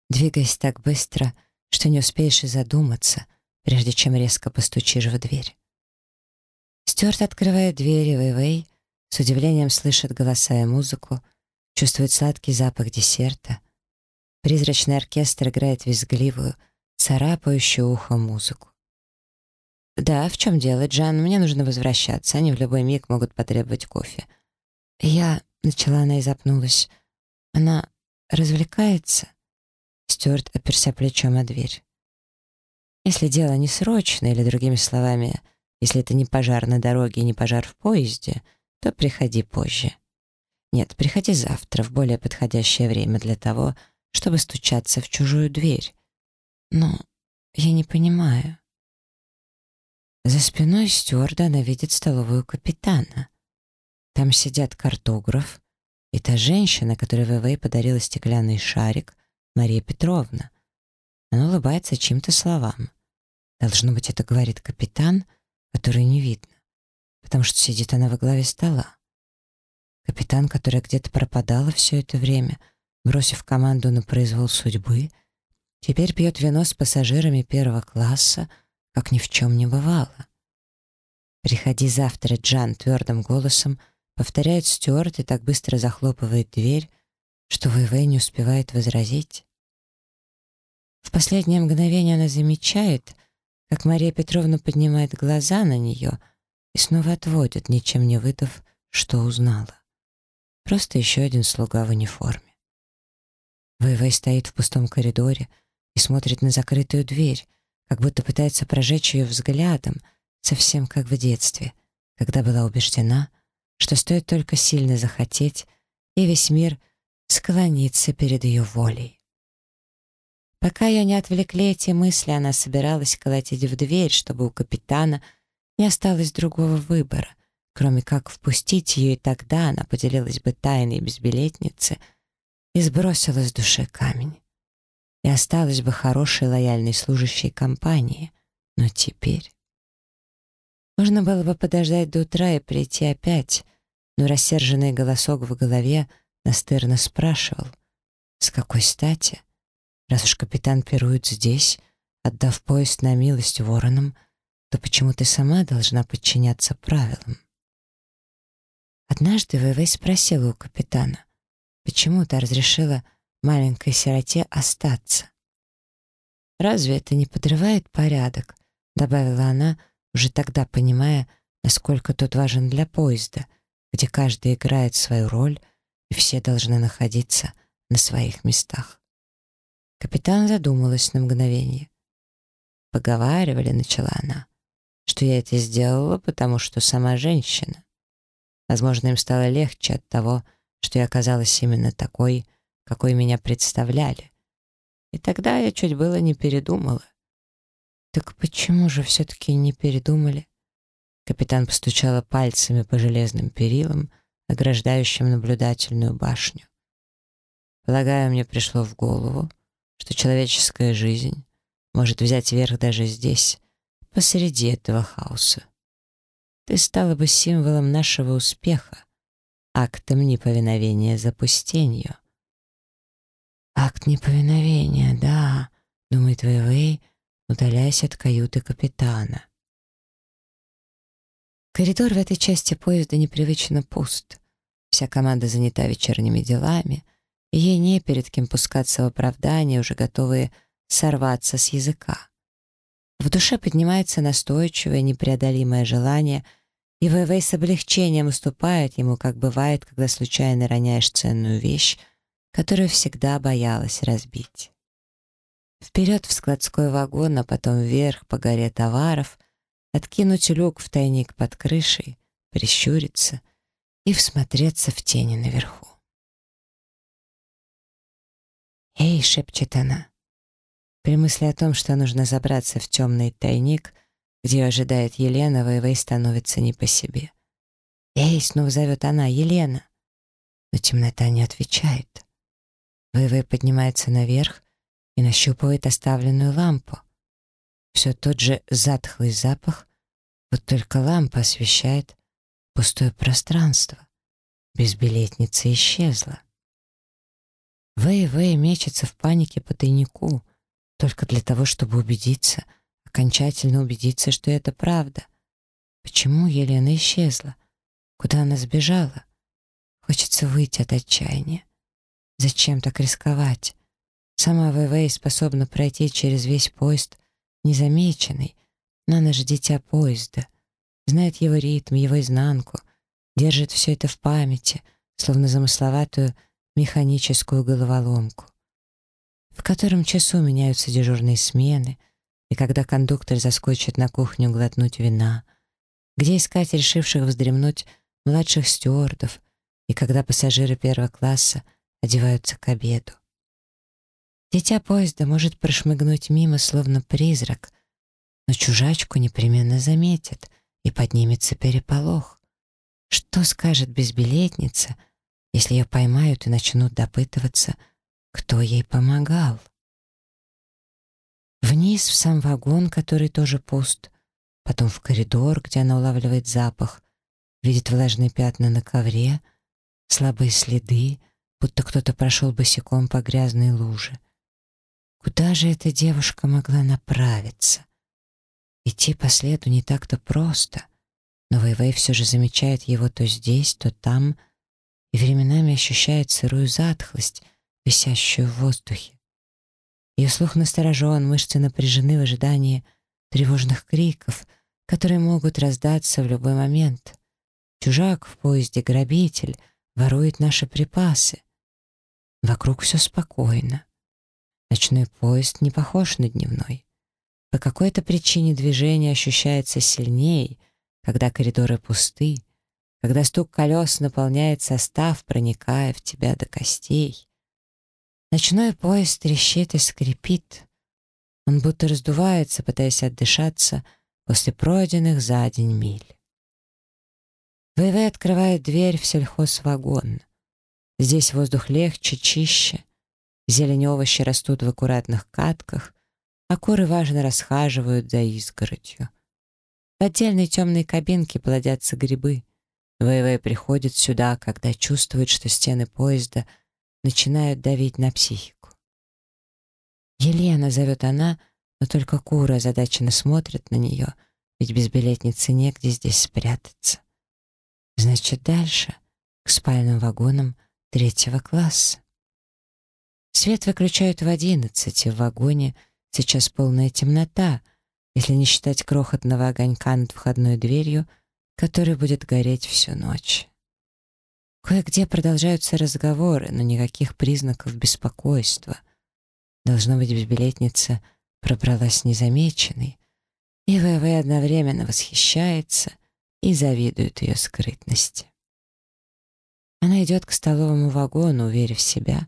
двигаясь так быстро, что не успеешь и задуматься, прежде чем резко постучишь в дверь. Стюарт открывает дверь, и Вэйвэй с удивлением слышит голоса и музыку, чувствует сладкий запах десерта. Призрачный оркестр играет визгливую, царапающую ухо музыку. «Да, в чем дело, Джан? Мне нужно возвращаться. Они в любой миг могут потребовать кофе». «Я...» — начала она и запнулась. «Она развлекается?» Стюарт оперся плечом о дверь. «Если дело не срочное, или, другими словами, если это не пожар на дороге и не пожар в поезде, то приходи позже. Нет, приходи завтра в более подходящее время для того, чтобы стучаться в чужую дверь. «Ну, я не понимаю». За спиной стюарда она видит столовую капитана. Там сидят картограф и та женщина, которой ВВ подарила стеклянный шарик, Мария Петровна. Она улыбается чьим-то словам. Должно быть, это говорит капитан, который не видно, потому что сидит она во главе стола. Капитан, которая где-то пропадала все это время, бросив команду на произвол судьбы, теперь пьет вино с пассажирами первого класса, как ни в чем не бывало. «Приходи завтра, Джан», — твердым голосом повторяет Стюарт и так быстро захлопывает дверь, что ВВ не успевает возразить. В последнее мгновение она замечает, как Мария Петровна поднимает глаза на нее и снова отводит, ничем не выдав, что узнала. Просто еще один слуга в униформе. Вэйвэй стоит в пустом коридоре и смотрит на закрытую дверь, как будто пытается прожечь ее взглядом, совсем как в детстве, когда была убеждена, что стоит только сильно захотеть, и весь мир склонится перед ее волей. Пока ее не отвлекли эти мысли, она собиралась колотить в дверь, чтобы у капитана не осталось другого выбора — кроме как впустить ее, и тогда она поделилась бы тайной безбилетницы и сбросила с души камень. И осталась бы хорошей лояльной служащей компании. Но теперь... Можно было бы подождать до утра и прийти опять, но рассерженный голосок в голове настырно спрашивал, с какой стати, раз уж капитан пирует здесь, отдав поезд на милость воронам, то почему ты сама должна подчиняться правилам? Однажды ВВ спросила у капитана, почему та разрешила маленькой сироте остаться. «Разве это не подрывает порядок?» — добавила она, уже тогда понимая, насколько тот важен для поезда, где каждый играет свою роль, и все должны находиться на своих местах. Капитан задумалась на мгновение. «Поговаривали», — начала она, — «что я это сделала, потому что сама женщина. Возможно, им стало легче от того, что я оказалась именно такой, какой меня представляли. И тогда я чуть было не передумала. «Так почему же все-таки не передумали?» Капитан постучала пальцами по железным перилам, ограждающим наблюдательную башню. Полагаю, мне пришло в голову, что человеческая жизнь может взять верх даже здесь, посреди этого хаоса ты стала бы символом нашего успеха, актом неповиновения запустению. «Акт неповиновения, да», — думает Вэйвэй, удаляясь от каюты капитана. Коридор в этой части поезда непривычно пуст. Вся команда занята вечерними делами, и ей не перед кем пускаться в оправдание, уже готовые сорваться с языка. В душе поднимается настойчивое, непреодолимое желание — и Вэйвэй с облегчением уступает ему, как бывает, когда случайно роняешь ценную вещь, которую всегда боялась разбить. Вперед в складской вагон, а потом вверх по горе товаров, откинуть люк в тайник под крышей, прищуриться и всмотреться в тени наверху. «Эй!» — шепчет она. При мысли о том, что нужно забраться в темный тайник — где ожидает Елена, Вэйвэй становится не по себе. «Эй!» — снова зовет она. «Елена!» Но темнота не отвечает. Вэйвэй поднимается наверх и нащупывает оставленную лампу. Все тот же затхлый запах, вот только лампа освещает пустое пространство. Безбилетница исчезла. Вэй-Вэй мечется в панике по тайнику, только для того, чтобы убедиться — окончательно убедиться, что это правда. Почему Елена исчезла? Куда она сбежала? Хочется выйти от отчаяния. Зачем так рисковать? Сама ВВ способна пройти через весь поезд незамеченной, но она же дитя поезда, знает его ритм, его изнанку, держит все это в памяти, словно замысловатую механическую головоломку. В котором часу меняются дежурные смены, и когда кондуктор заскочит на кухню глотнуть вина, где искать решивших вздремнуть младших стюардов, и когда пассажиры первого класса одеваются к обеду. Дитя поезда может прошмыгнуть мимо, словно призрак, но чужачку непременно заметит и поднимется переполох. Что скажет безбилетница, если ее поймают и начнут допытываться, кто ей помогал? Вниз в сам вагон, который тоже пуст, потом в коридор, где она улавливает запах, видит влажные пятна на ковре, слабые следы, будто кто-то прошел босиком по грязной луже. Куда же эта девушка могла направиться? Идти по следу не так-то просто, но Вэйвэй все же замечает его то здесь, то там, и временами ощущает сырую затхлость, висящую в воздухе. Ее слух насторожен, мышцы напряжены в ожидании тревожных криков, которые могут раздаться в любой момент. Чужак в поезде, грабитель, ворует наши припасы. Вокруг все спокойно. Ночной поезд не похож на дневной. По какой-то причине движение ощущается сильнее, когда коридоры пусты, когда стук колес наполняет состав, проникая в тебя до костей. Ночной поезд трещит и скрипит. Он будто раздувается, пытаясь отдышаться после пройденных за день миль. ВВ открывает дверь в сельхозвагон. Здесь воздух легче, чище. Зелень овощи растут в аккуратных катках, а куры важно расхаживают за изгородью. В отдельной темной кабинке плодятся грибы. ВВ приходит сюда, когда чувствует, что стены поезда начинают давить на психику. Елена зовет она, но только куры озадаченно смотрят на нее, ведь без билетницы негде здесь спрятаться. Значит, дальше, к спальным вагонам третьего класса. Свет выключают в одиннадцати, в вагоне сейчас полная темнота, если не считать крохотного огонька над входной дверью, который будет гореть всю ночь. Кое-где продолжаются разговоры, но никаких признаков беспокойства. Должно быть, безбилетница пробралась незамеченной, и ВВ одновременно восхищается и завидует ее скрытности. Она идет к столовому вагону, уверив себя,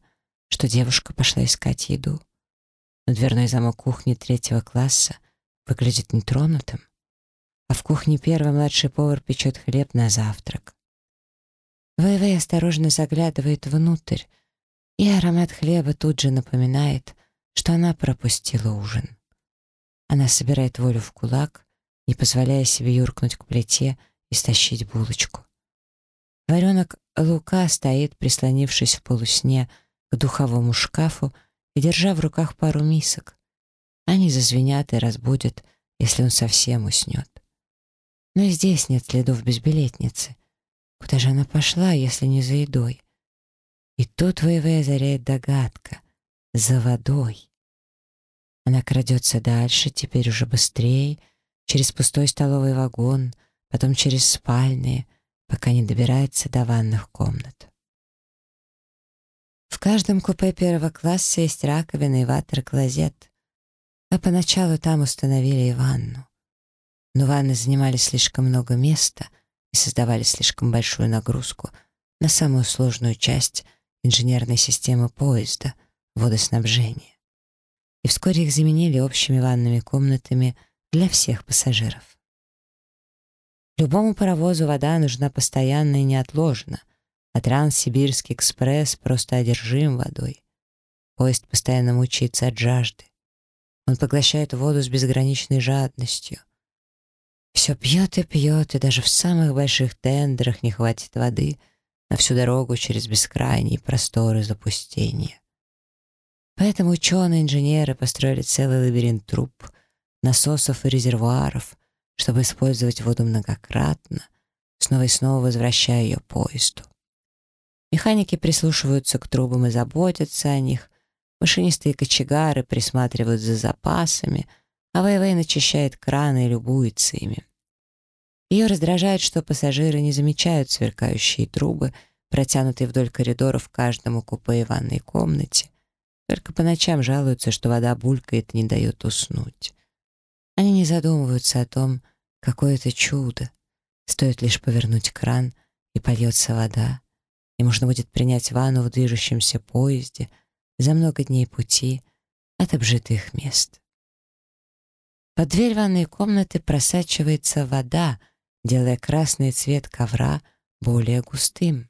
что девушка пошла искать еду. Но дверной замок кухни третьего класса выглядит нетронутым, а в кухне первый младший повар печет хлеб на завтрак. Вэйвэй осторожно заглядывает внутрь, и аромат хлеба тут же напоминает, что она пропустила ужин. Она собирает волю в кулак, не позволяя себе юркнуть к плите и стащить булочку. Варенок Лука стоит, прислонившись в полусне к духовому шкафу и держа в руках пару мисок. Они зазвенят и разбудят, если он совсем уснет. Но здесь нет следов безбилетницы. Куда же она пошла, если не за едой? И тут ВВ озаряет догадка. За водой. Она крадется дальше, теперь уже быстрее, через пустой столовый вагон, потом через спальные, пока не добирается до ванных комнат. В каждом купе первого класса есть раковина и ватер-клозет, а поначалу там установили и ванну. Но ванны занимали слишком много места и создавали слишком большую нагрузку на самую сложную часть инженерной системы поезда — водоснабжение. И вскоре их заменили общими ванными комнатами для всех пассажиров. Любому паровозу вода нужна постоянно и неотложно, а Транссибирский экспресс просто одержим водой. Поезд постоянно мучается от жажды. Он поглощает воду с безграничной жадностью. Все пьет и пьет, и даже в самых больших тендерах не хватит воды на всю дорогу через бескрайние просторы запустения. Поэтому ученые-инженеры построили целый лабиринт труб, насосов и резервуаров, чтобы использовать воду многократно, снова и снова возвращая ее поезду. Механики прислушиваются к трубам и заботятся о них. Машинисты и кочегары присматривают за запасами, а Вэйвэй начищает краны и любуется ими. Ее раздражает, что пассажиры не замечают сверкающие трубы, протянутые вдоль коридоров каждому купе и ванной комнате. Только по ночам жалуются, что вода булькает и не дает уснуть. Они не задумываются о том, какое это чудо. Стоит лишь повернуть кран, и польется вода и можно будет принять ванну в движущемся поезде за много дней пути от обжитых мест. Под дверь ванной комнаты просачивается вода, делая красный цвет ковра более густым.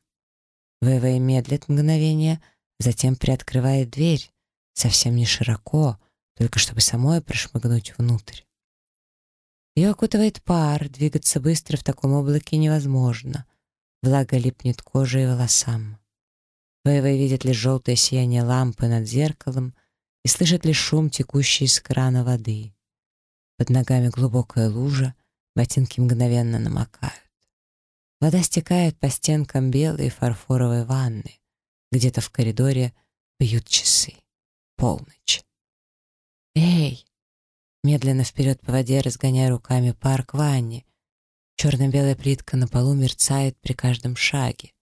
Вэвэй медлит мгновение, затем приоткрывает дверь, совсем не широко, только чтобы самой прошмыгнуть внутрь. Ее окутывает пар, двигаться быстро в таком облаке невозможно. Влага липнет коже и волосам. Вэйвэй видит лишь желтое сияние лампы над зеркалом и слышит лишь шум, текущий из крана воды. Под ногами глубокая лужа, ботинки мгновенно намокают. Вода стекает по стенкам белой фарфоровой ванны. Где-то в коридоре бьют часы. Полночь. «Эй!» Медленно вперед по воде, разгоняя руками пар к ванне. Черно-белая плитка на полу мерцает при каждом шаге.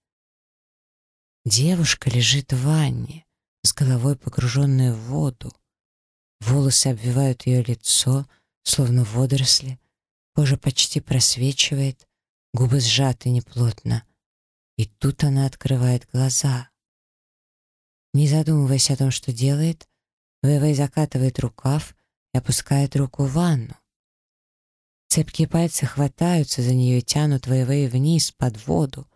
Девушка лежит в ванне, с головой погруженной в воду. Волосы обвивают ее лицо, словно водоросли, кожа почти просвечивает, губы сжаты неплотно. И тут она открывает глаза. Не задумываясь о том, что делает, Вэвэй закатывает рукав и опускает руку в ванну. Цепкие пальцы хватаются за нее и тянут Вэйвэй вниз, под воду.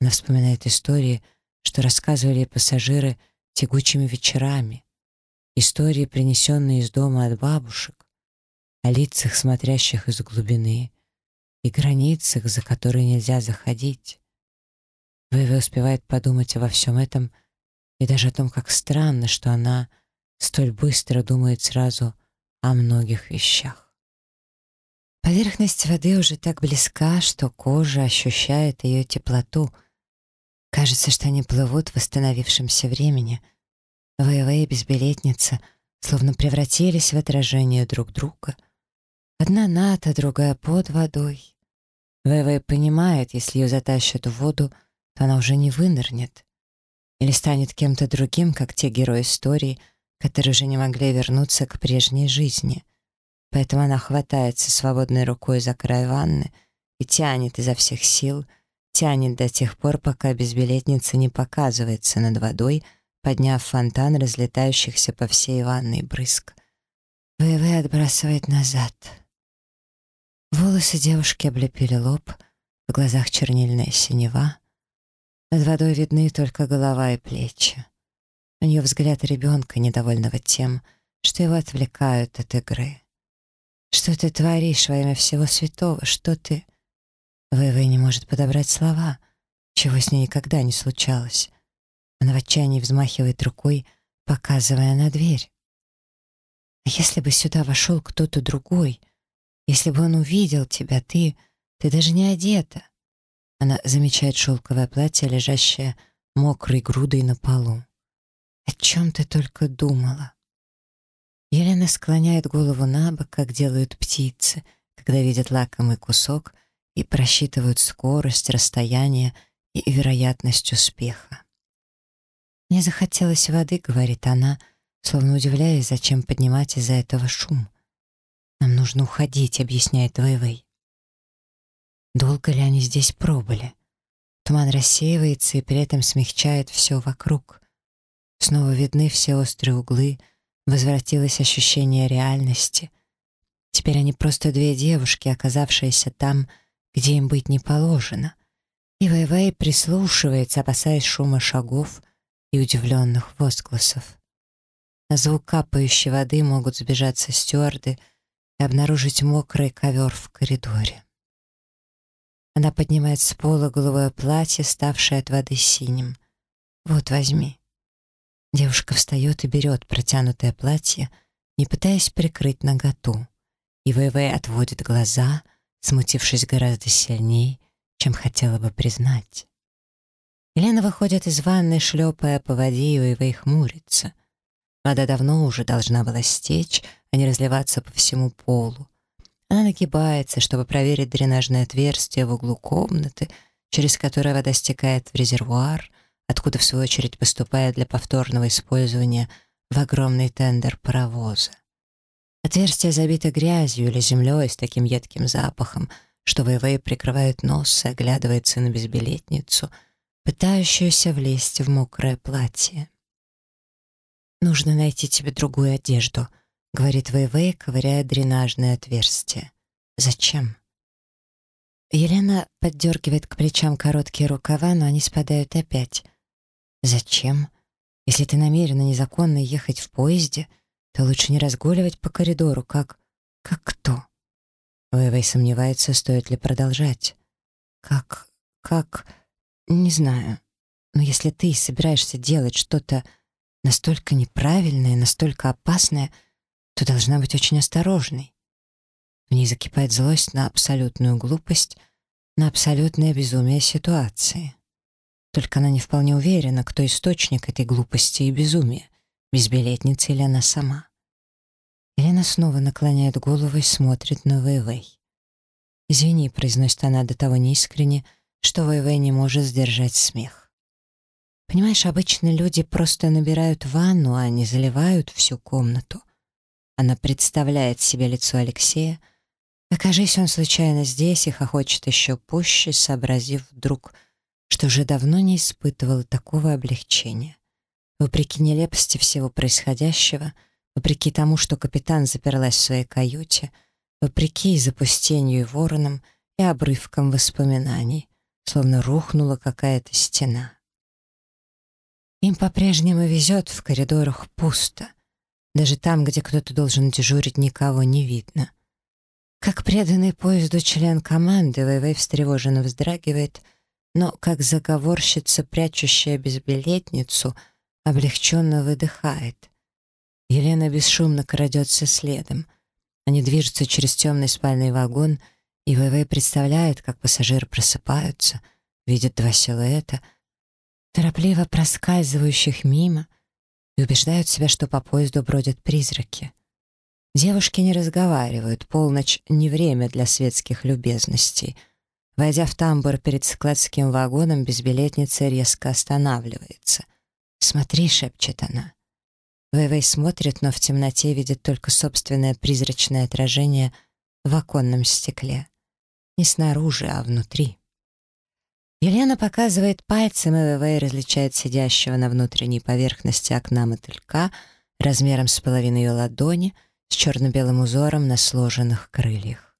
Она вспоминает истории, что рассказывали пассажиры тягучими вечерами, истории, принесенные из дома от бабушек, о лицах, смотрящих из глубины, и границах, за которые нельзя заходить. Вэйвэ успевает подумать обо всем этом и даже о том, как странно, что она столь быстро думает сразу о многих вещах. Поверхность воды уже так близка, что кожа ощущает ее теплоту. Кажется, что они плывут в восстановившемся времени. Вэйвэ и безбилетница словно превратились в отражение друг друга — Одна над, а другая под водой. Вэвэй понимает, если ее затащат в воду, то она уже не вынырнет. Или станет кем-то другим, как те герои истории, которые уже не могли вернуться к прежней жизни. Поэтому она хватается свободной рукой за край ванны и тянет изо всех сил, тянет до тех пор, пока безбилетница не показывается над водой, подняв фонтан разлетающихся по всей ванной брызг. Вэйвэй отбрасывает назад — Волосы девушки облепили лоб, в глазах чернильная синева. Над водой видны только голова и плечи. У нее взгляд ребенка, недовольного тем, что его отвлекают от игры. «Что ты творишь во имя всего святого? Что ты...» Вэйвэй не может подобрать слова, чего с ней никогда не случалось. Она в отчаянии взмахивает рукой, показывая на дверь. «А если бы сюда вошел кто-то другой?» Если бы он увидел тебя, ты... ты даже не одета. Она замечает шелковое платье, лежащее мокрой грудой на полу. О чем ты только думала? Елена склоняет голову на бок, как делают птицы, когда видят лакомый кусок и просчитывают скорость, расстояние и вероятность успеха. «Мне захотелось воды», — говорит она, словно удивляясь, зачем поднимать из-за этого шум. «Нам нужно уходить», — объясняет Вэйвэй. Долго ли они здесь пробыли? Туман рассеивается и при этом смягчает все вокруг. Снова видны все острые углы, возвратилось ощущение реальности. Теперь они просто две девушки, оказавшиеся там, где им быть не положено. И Вэйвэй прислушивается, опасаясь шума шагов и удивленных возгласов. На звук капающей воды могут сбежаться стюарды — и обнаружить мокрый ковер в коридоре. Она поднимает с пола голубое платье, ставшее от воды синим. «Вот, возьми». Девушка встает и берет протянутое платье, не пытаясь прикрыть наготу. И ВВ отводит глаза, смутившись гораздо сильнее, чем хотела бы признать. Елена выходит из ванной, шлепая по воде, и ВВ хмурится. Вода давно уже должна была стечь, а не разливаться по всему полу. Она нагибается, чтобы проверить дренажное отверстие в углу комнаты, через которое вода стекает в резервуар, откуда, в свою очередь, поступает для повторного использования в огромный тендер паровоза. Отверстие забито грязью или землей с таким едким запахом, что ВВ прикрывает нос и оглядывается на безбилетницу, пытающуюся влезть в мокрое платье. «Нужно найти тебе другую одежду», — говорит Вэйвэй, ковыряя дренажное отверстие. «Зачем?» Елена поддергивает к плечам короткие рукава, но они спадают опять. «Зачем? Если ты намерена незаконно ехать в поезде, то лучше не разгуливать по коридору, как... как кто?» Вэйвэй сомневается, стоит ли продолжать. «Как... как... не знаю. Но если ты собираешься делать что-то настолько неправильное, настолько опасное, то должна быть очень осторожной. В ней закипает злость на абсолютную глупость, на абсолютное безумие ситуации. Только она не вполне уверена, кто источник этой глупости и безумия, безбилетница или она сама. Елена снова наклоняет голову и смотрит на Вэйвэй. «Извини», — произносит она до того неискренне, что Вэйвэй не может сдержать смех. Понимаешь, обычно люди просто набирают ванну, а не заливают всю комнату. Она представляет себе лицо Алексея, Окажись он случайно здесь и хохочет еще пуще, сообразив вдруг, что уже давно не испытывал такого облегчения. Вопреки нелепости всего происходящего, вопреки тому, что капитан заперлась в своей каюте, вопреки и запустению и воронам, и обрывкам воспоминаний, словно рухнула какая-то стена. Им по-прежнему везет, в коридорах пусто. Даже там, где кто-то должен дежурить, никого не видно. Как преданный поезду член команды, Вэйвэй встревоженно вздрагивает, но как заговорщица, прячущая безбилетницу, облегченно выдыхает. Елена бесшумно крадется следом. Они движутся через темный спальный вагон, и Вэйвэй представляет, как пассажиры просыпаются, видят два силуэта, торопливо проскальзывающих мимо, и убеждают себя, что по поезду бродят призраки. Девушки не разговаривают, полночь — не время для светских любезностей. Войдя в тамбур перед складским вагоном, безбилетница резко останавливается. «Смотри», — шепчет она. Вэйвэй смотрит, но в темноте видит только собственное призрачное отражение в оконном стекле. Не снаружи, а внутри. Елена показывает пальцем, и Вэйвэй различает сидящего на внутренней поверхности окна мотылька размером с половину ее ладони — с черно-белым узором на сложенных крыльях.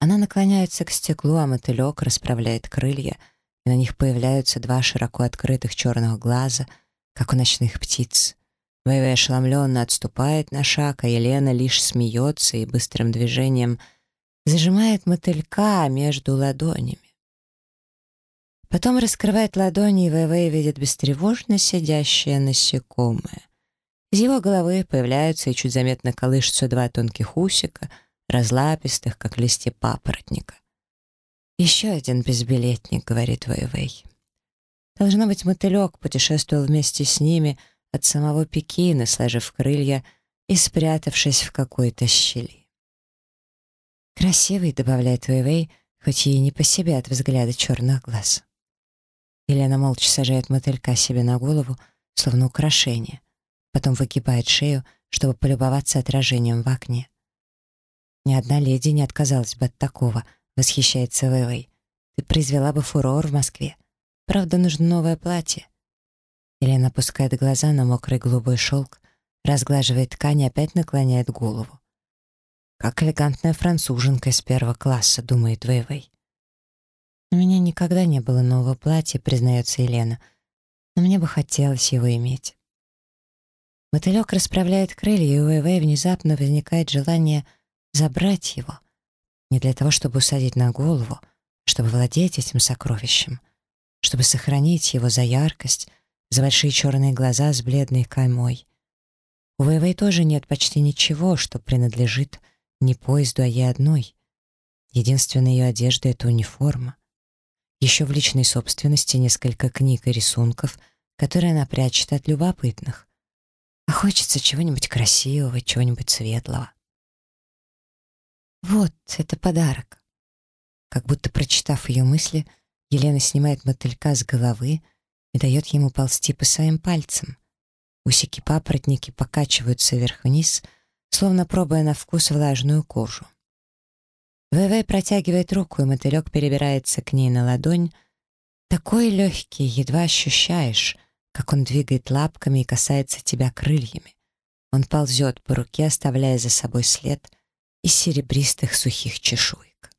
Она наклоняется к стеклу, а мотылек расправляет крылья, и на них появляются два широко открытых черных глаза, как у ночных птиц. Вэйвэй ошеломленно отступает на шаг, а Елена лишь смеется и быстрым движением зажимает мотылька между ладонями. Потом раскрывает ладони, и Вэйвэй видит бестревожно сидящее насекомое. Из его головы появляются и чуть заметно колышутся два тонких усика, разлапистых, как листья папоротника. «Еще один безбилетник», — говорит Вэйвэй. Должно быть, мотылек путешествовал вместе с ними от самого Пекина, сложив крылья и спрятавшись в какой-то щели. «Красивый», — добавляет Вэйвэй, хоть и не по себе от взгляда черных глаз. Елена молча сажает мотылька себе на голову, словно украшение — потом выгибает шею, чтобы полюбоваться отражением в окне. Ни одна леди не отказалась бы от такого, восхищается Вэйвэй. Ты произвела бы фурор в Москве. Правда, нужно новое платье. Елена опускает глаза на мокрый голубой шелк, разглаживает ткань и опять наклоняет голову. Как элегантная француженка из первого класса, думает Вэйвэй. У меня никогда не было нового платья, признается Елена, но мне бы хотелось его иметь. Мотылек расправляет крылья, и у Эвэй внезапно возникает желание забрать его. Не для того, чтобы усадить на голову, чтобы владеть этим сокровищем, чтобы сохранить его за яркость, за большие черные глаза с бледной каймой. У Вэйвэй тоже нет почти ничего, что принадлежит не поезду, а ей одной. Единственная ее одежда — это униформа. Еще в личной собственности несколько книг и рисунков, которые она прячет от любопытных. А хочется чего-нибудь красивого, чего-нибудь светлого. Вот, это подарок. Как будто прочитав ее мысли, Елена снимает мотылька с головы и дает ему ползти по своим пальцам. Усики-папоротники покачиваются вверх-вниз, словно пробуя на вкус влажную кожу. ВВ протягивает руку, и мотылек перебирается к ней на ладонь. Такой легкий, едва ощущаешь — как он двигает лапками и касается тебя крыльями. Он ползет по руке, оставляя за собой след из серебристых сухих чешуек.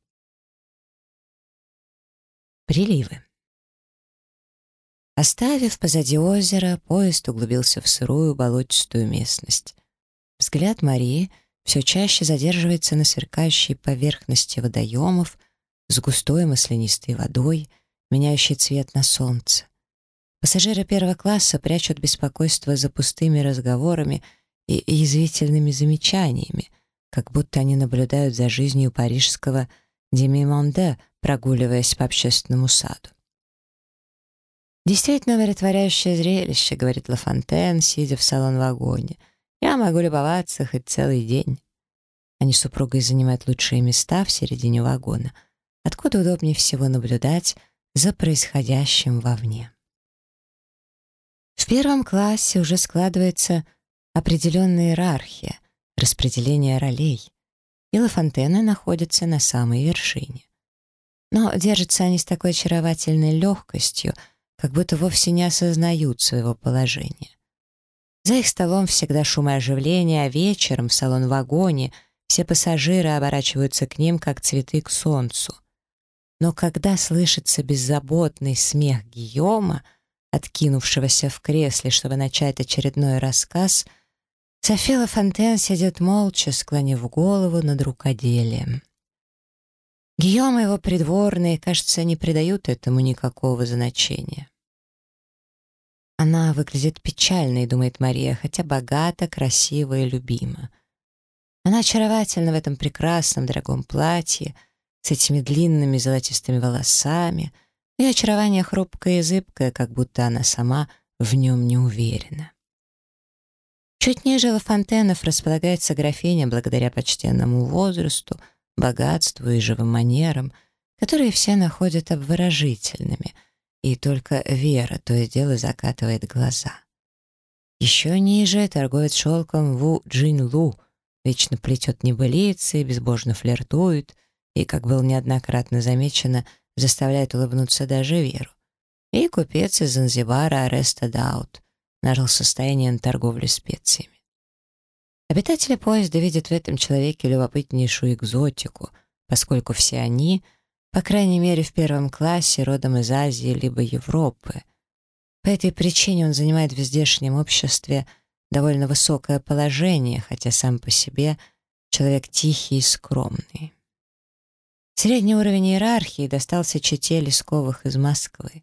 Приливы. Оставив позади озера, поезд углубился в сырую болотистую местность. Взгляд Марии все чаще задерживается на сверкающей поверхности водоемов с густой маслянистой водой, меняющей цвет на солнце. Пассажиры первого класса прячут беспокойство за пустыми разговорами и язвительными замечаниями, как будто они наблюдают за жизнью парижского Демимонде, прогуливаясь по общественному саду. «Действительно умиротворяющее зрелище», — говорит Лафонтен, сидя в салон-вагоне. «Я могу любоваться хоть целый день». Они с супругой занимают лучшие места в середине вагона, откуда удобнее всего наблюдать за происходящим вовне. В первом классе уже складывается определенная иерархия, распределение ролей, и Лафонтены находятся на самой вершине. Но держатся они с такой очаровательной легкостью — как будто вовсе не осознают своего положения. За их столом всегда шум и оживление, а вечером в салон-вагоне все пассажиры оборачиваются к ним, как цветы к солнцу. Но когда слышится беззаботный смех Гийома, откинувшегося в кресле, чтобы начать очередной рассказ, Софила Фонтен сидит молча, склонив голову над рукоделием. Гийом и его придворные, кажется, не придают этому никакого значения. Она выглядит печальной, думает Мария, хотя богата, красива и любима. Она очаровательна в этом прекрасном дорогом платье, с этими длинными золотистыми волосами, и очарование хрупкое и зыбкое, как будто она сама в нем не уверена. Чуть ниже Лафонтенов располагается графиня благодаря почтенному возрасту, богатству и живым манерам, которые все находят обворожительными — и только Вера то и дело закатывает глаза. Еще ниже торгует шелком Ву Джин Лу, вечно плетет небылицы, безбожно флиртует и, как было неоднократно замечено, заставляет улыбнуться даже Веру. И купец из Занзибара Ареста Даут нажил состояние на торговле специями. Обитатели поезда видят в этом человеке любопытнейшую экзотику, поскольку все они — по крайней мере, в первом классе, родом из Азии либо Европы. По этой причине он занимает в здешнем обществе довольно высокое положение, хотя сам по себе человек тихий и скромный. Средний уровень иерархии достался чете Лесковых из Москвы.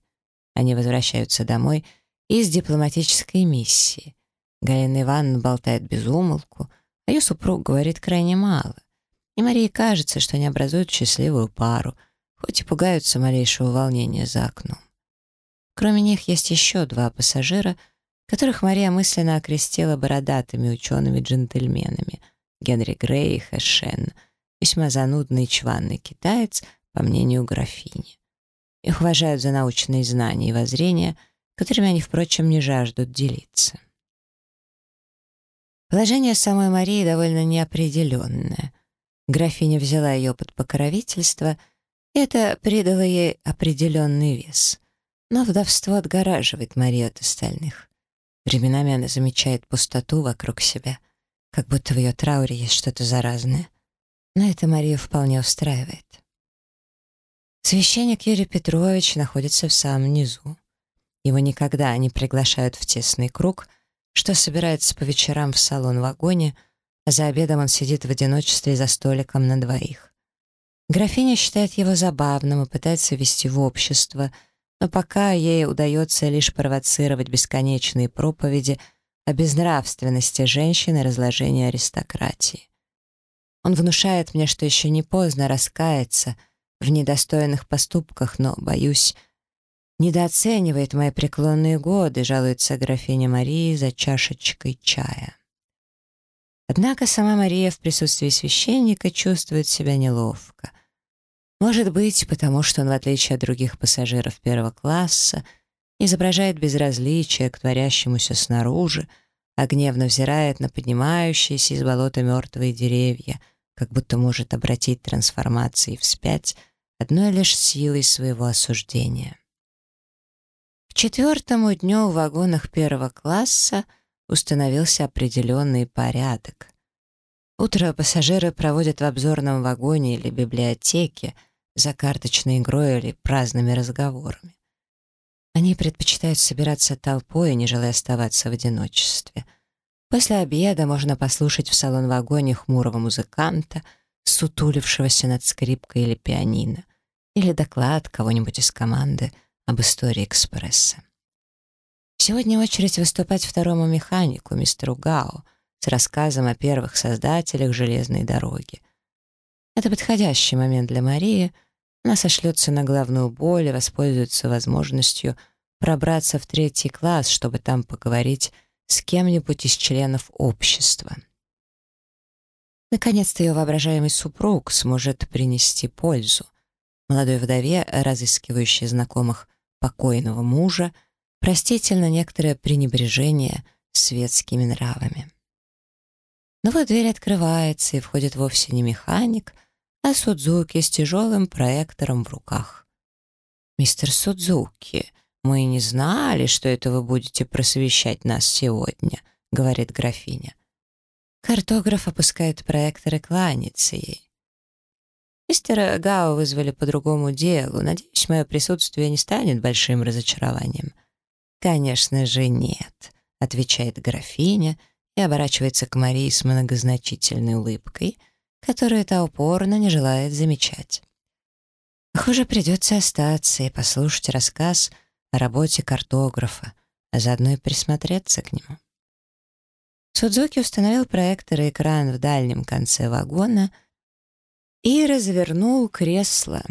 Они возвращаются домой из дипломатической миссии. Галина Ивановна болтает без умолку, а ее супруг говорит крайне мало. И Марии кажется, что они образуют счастливую пару — хоть и пугаются малейшего волнения за окном. Кроме них есть еще два пассажира, которых Мария мысленно окрестила бородатыми учеными-джентльменами — Генри Грей и Хэшен, весьма занудный чванный китаец, по мнению графини. Их уважают за научные знания и воззрения, которыми они, впрочем, не жаждут делиться. Положение самой Марии довольно неопределенное. Графиня взяла ее под покровительство — это придало ей определенный вес. Но вдовство отгораживает Марию от остальных. Временами она замечает пустоту вокруг себя, как будто в ее трауре есть что-то заразное. Но это Марию вполне устраивает. Священник Юрий Петрович находится в самом низу. Его никогда не приглашают в тесный круг, что собирается по вечерам в салон-вагоне, а за обедом он сидит в одиночестве за столиком на двоих. Графиня считает его забавным и пытается вести в общество, но пока ей удается лишь провоцировать бесконечные проповеди о безнравственности женщин и разложении аристократии. Он внушает мне, что еще не поздно раскаяться в недостойных поступках, но, боюсь, недооценивает мои преклонные годы, жалуется графиня Марии за чашечкой чая. Однако сама Мария в присутствии священника чувствует себя неловко. Может быть, потому что он, в отличие от других пассажиров первого класса, изображает безразличие к творящемуся снаружи, а гневно взирает на поднимающиеся из болота мертвые деревья, как будто может обратить трансформации вспять одной лишь силой своего осуждения. Четвертому дню в вагонах первого класса установился определенный порядок. Утро пассажиры проводят в обзорном вагоне или библиотеке за карточной игрой или праздными разговорами. Они предпочитают собираться толпой, не желая оставаться в одиночестве. После обеда можно послушать в салон-вагоне хмурого музыканта, сутулившегося над скрипкой или пианино, или доклад кого-нибудь из команды об истории экспресса. Сегодня очередь выступать второму механику, мистеру Гао, с рассказом о первых создателях железной дороги. Это подходящий момент для Марии. Она сошлется на главную боль и воспользуется возможностью пробраться в третий класс, чтобы там поговорить с кем-нибудь из членов общества. Наконец-то ее воображаемый супруг сможет принести пользу. Молодой вдове, разыскивающей знакомых покойного мужа, простительно некоторое пренебрежение светскими нравами. Но вот дверь открывается, и входит вовсе не механик, а Судзуки с тяжелым проектором в руках. «Мистер Судзуки, мы не знали, что это вы будете просвещать нас сегодня», — говорит графиня. Картограф опускает проектор и кланяется ей. Мистера Гао вызвали по другому делу. Надеюсь, мое присутствие не станет большим разочарованием. «Конечно же нет», — отвечает графиня и оборачивается к Марии с многозначительной улыбкой, которую та упорно не желает замечать. Похоже, придется остаться и послушать рассказ о работе картографа, а заодно и присмотреться к нему. Судзуки установил проектор и экран в дальнем конце вагона и развернул кресло.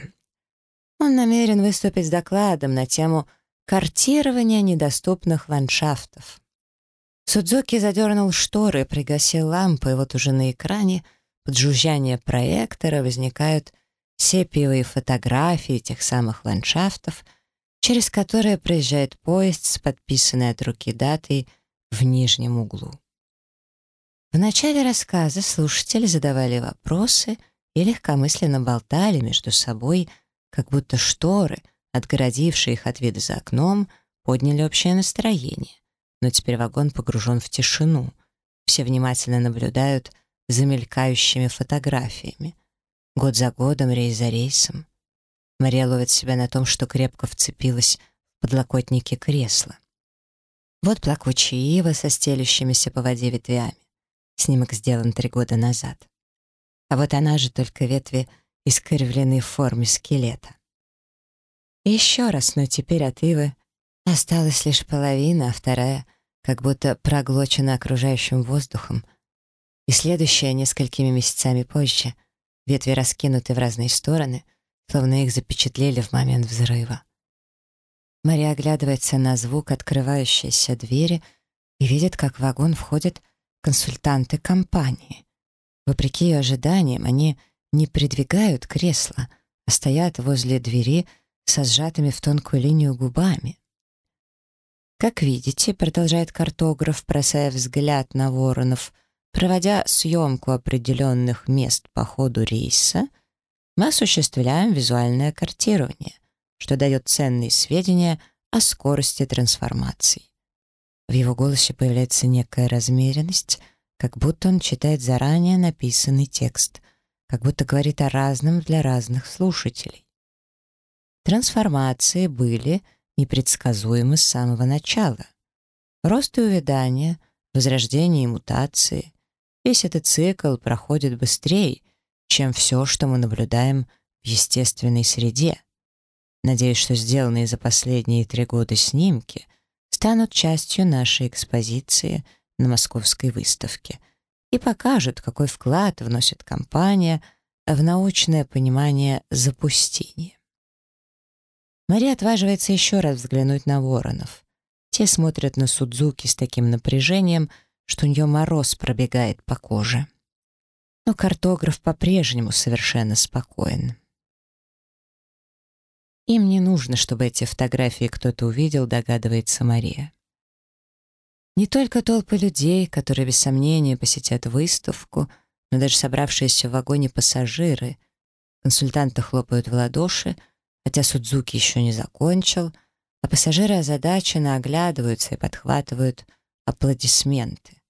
Он намерен выступить с докладом на тему картирования недоступных ландшафтов. Судзуки задернул шторы, пригасил лампы, и вот уже на экране под жужжание проектора возникают сепиевые фотографии тех самых ландшафтов, через которые проезжает поезд с подписанной от руки датой в нижнем углу. В начале рассказа слушатели задавали вопросы и легкомысленно болтали между собой, как будто шторы, отгородившие их от вида за окном, подняли общее настроение но теперь вагон погружен в тишину. Все внимательно наблюдают за мелькающими фотографиями. Год за годом, рейс за рейсом. Мария ловит себя на том, что крепко вцепилась в подлокотники кресла. Вот плакучие ивы со стелющимися по воде ветвями. Снимок сделан три года назад. А вот она же только ветви искривлены в скелета. Еще раз, но теперь от ивы Осталась лишь половина, а вторая как будто проглочена окружающим воздухом. И следующая несколькими месяцами позже. Ветви раскинуты в разные стороны, словно их запечатлели в момент взрыва. Мария оглядывается на звук открывающейся двери и видит, как в вагон входят консультанты компании. Вопреки ее ожиданиям, они не придвигают кресла, а стоят возле двери со сжатыми в тонкую линию губами. Как видите, продолжает картограф, бросая взгляд на воронов, проводя съемку определенных мест по ходу рейса, мы осуществляем визуальное картирование, что дает ценные сведения о скорости трансформации. В его голосе появляется некая размеренность, как будто он читает заранее написанный текст, как будто говорит о разном для разных слушателей. Трансформации были — непредсказуемы с самого начала. Рост и увядание, возрождение и мутации — весь этот цикл проходит быстрее, чем все, что мы наблюдаем в естественной среде. Надеюсь, что сделанные за последние три года снимки станут частью нашей экспозиции на московской выставке и покажут, какой вклад вносит компания в научное понимание запустения. Мария отваживается еще раз взглянуть на воронов. Те смотрят на Судзуки с таким напряжением, что у нее мороз пробегает по коже. Но картограф по-прежнему совершенно спокоен. Им не нужно, чтобы эти фотографии кто-то увидел, догадывается Мария. Не только толпы людей, которые без сомнения посетят выставку, но даже собравшиеся в вагоне пассажиры. Консультанты хлопают в ладоши — Хотя Судзуки еще не закончил, а пассажиры озадаченно оглядываются и подхватывают аплодисменты.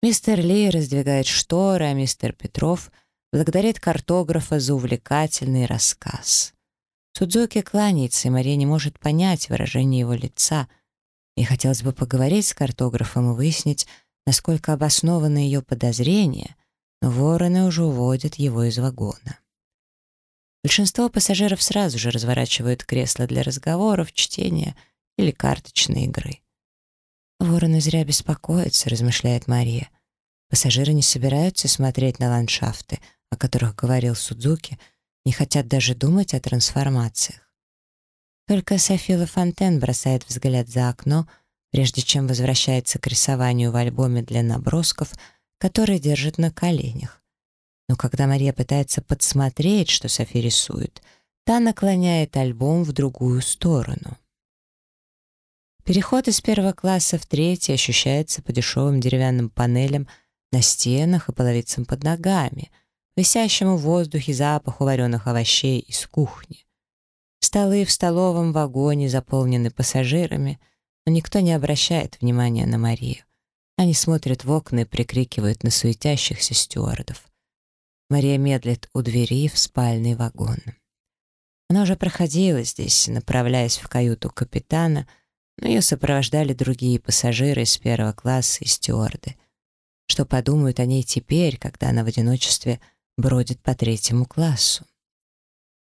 Мистер Ли раздвигает шторы, а мистер Петров благодарит картографа за увлекательный рассказ. Судзуки кланяется, и Мария не может понять выражение его лица. И хотелось бы поговорить с картографом и выяснить, насколько обоснованы ее подозрения, но вороны уже уводят его из вагона. Большинство пассажиров сразу же разворачивают кресла для разговоров, чтения или карточной игры. «Вороны зря беспокоятся», — размышляет Мария. Пассажиры не собираются смотреть на ландшафты, о которых говорил Судзуки, не хотят даже думать о трансформациях. Только Софила Фонтен бросает взгляд за окно, прежде чем возвращается к рисованию в альбоме для набросков, который держит на коленях. Но когда Мария пытается подсмотреть, что Софи рисует, та наклоняет альбом в другую сторону. Переход из первого класса в третий ощущается по дешевым деревянным панелям на стенах и половицам под ногами, висящему в воздухе запаху вареных овощей из кухни. Столы в столовом вагоне заполнены пассажирами, но никто не обращает внимания на Марию. Они смотрят в окна и прикрикивают на суетящихся стюардов. Мария медлит у двери в спальный вагон. Она уже проходила здесь, направляясь в каюту капитана — но ее сопровождали другие пассажиры из первого класса и стюарды. Что подумают о ней теперь, когда она в одиночестве бродит по третьему классу?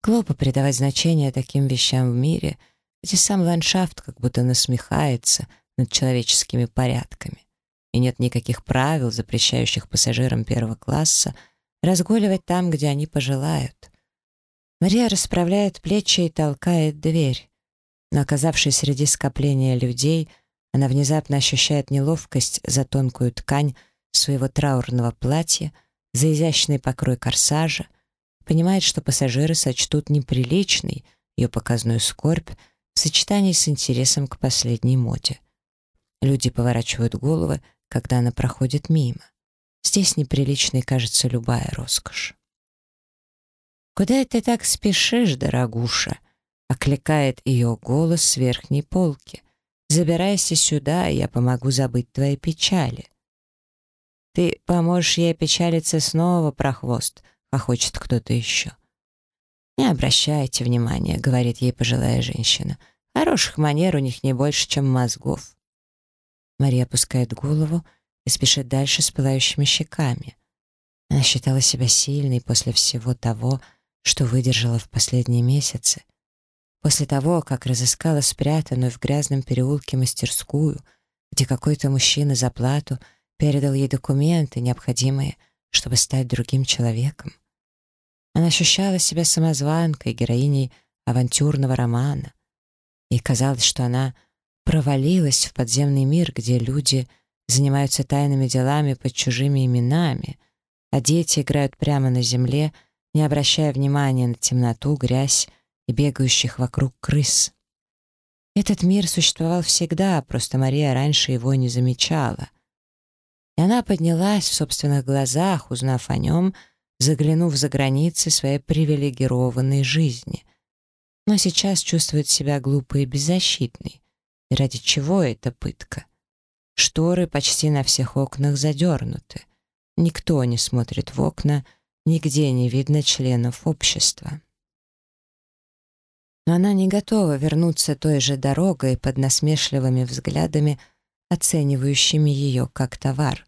Глупо придавать значение таким вещам в мире, где сам ландшафт как будто насмехается над человеческими порядками, и нет никаких правил, запрещающих пассажирам первого класса разгуливать там, где они пожелают. Мария расправляет плечи и толкает дверь. Но оказавшись среди скопления людей, она внезапно ощущает неловкость за тонкую ткань своего траурного платья, за изящный покрой корсажа, понимает, что пассажиры сочтут неприличной ее показную скорбь в сочетании с интересом к последней моде. Люди поворачивают головы, когда она проходит мимо. Здесь неприличной кажется любая роскошь. «Куда ты так спешишь, дорогуша?» Окликает ее голос с верхней полки. «Забирайся сюда, я помогу забыть твои печали». «Ты поможешь ей печалиться снова, прохвост», — хохочет кто-то еще. «Не обращайте внимания», — говорит ей пожилая женщина. «Хороших манер у них не больше, чем мозгов». Мария опускает голову и спешит дальше с пылающими щеками. Она считала себя сильной после всего того, что выдержала в последние месяцы. После того, как разыскала спрятанную в грязном переулке мастерскую, где какой-то мужчина за плату передал ей документы, необходимые, чтобы стать другим человеком. Она ощущала себя самозванкой, героиней авантюрного романа. Ей казалось, что она провалилась в подземный мир, где люди занимаются тайными делами под чужими именами, а дети играют прямо на земле, не обращая внимания на темноту, грязь и бегающих вокруг крыс. Этот мир существовал всегда, просто Мария раньше его не замечала. И она поднялась в собственных глазах, узнав о нем, заглянув за границы своей привилегированной жизни. Но сейчас чувствует себя глупой и беззащитной. И ради чего эта пытка? Шторы почти на всех окнах задернуты. Никто не смотрит в окна, нигде не видно членов общества но она не готова вернуться той же дорогой под насмешливыми взглядами, оценивающими ее как товар.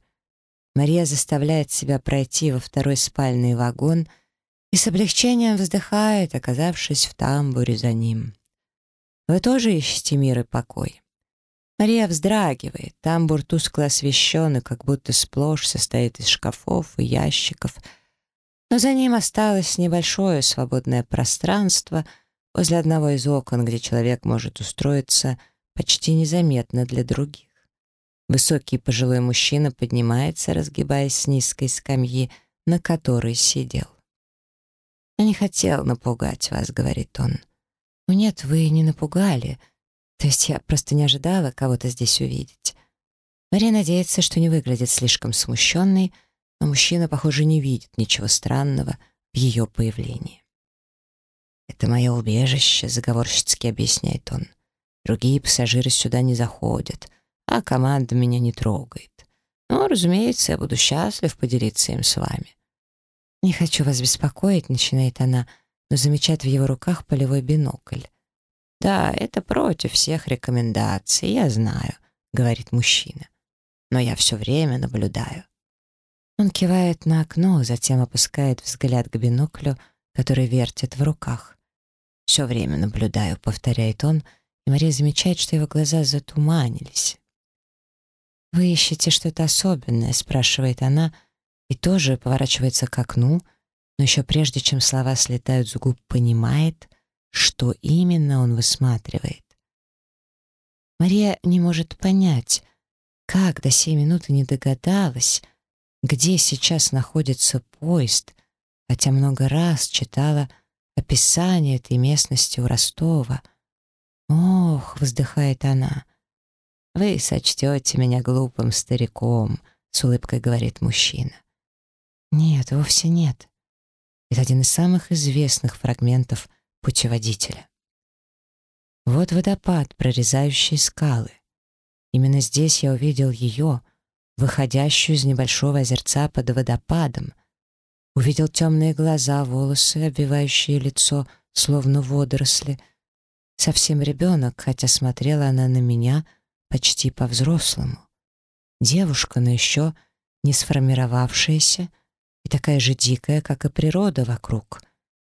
Мария заставляет себя пройти во второй спальный вагон и с облегчением вздыхает, оказавшись в тамбуре за ним. Вы тоже ищете мир и покой? Мария вздрагивает, тамбур тускло освещен и как будто сплошь состоит из шкафов и ящиков, но за ним осталось небольшое свободное пространство — возле одного из окон, где человек может устроиться почти незаметно для других. Высокий пожилой мужчина поднимается, разгибаясь с низкой скамьи, на которой сидел. «Я не хотел напугать вас», — говорит он. «Ну нет, вы не напугали. То есть я просто не ожидала кого-то здесь увидеть». Мария надеется, что не выглядит слишком смущенной, но мужчина, похоже, не видит ничего странного в ее появлении. «Это мое убежище», — заговорщицки объясняет он. Другие пассажиры сюда не заходят, а команда меня не трогает. Но, разумеется, я буду счастлив поделиться им с вами. «Не хочу вас беспокоить», — начинает она, но замечает в его руках полевой бинокль. «Да, это против всех рекомендаций, я знаю», — говорит мужчина. «Но я все время наблюдаю». Он кивает на окно, затем опускает взгляд к биноклю, который вертит в руках. «Все время наблюдаю», — повторяет он, и Мария замечает, что его глаза затуманились. «Вы ищете что-то особенное?» — спрашивает она, и тоже поворачивается к окну, но еще прежде, чем слова слетают с губ, понимает, что именно он высматривает. Мария не может понять, как до сей минуты не догадалась, где сейчас находится поезд, хотя много раз читала описание этой местности у Ростова. «Ох!» — вздыхает она. «Вы сочтете меня глупым стариком», — с улыбкой говорит мужчина. «Нет, вовсе нет. Это один из самых известных фрагментов путеводителя. Вот водопад, прорезающий скалы. Именно здесь я увидел ее, выходящую из небольшого озерца под водопадом. Увидел темные глаза, волосы, обвивающие лицо, словно водоросли. Совсем ребенок, хотя смотрела она на меня почти по-взрослому. Девушка, но еще не сформировавшаяся и такая же дикая, как и природа вокруг.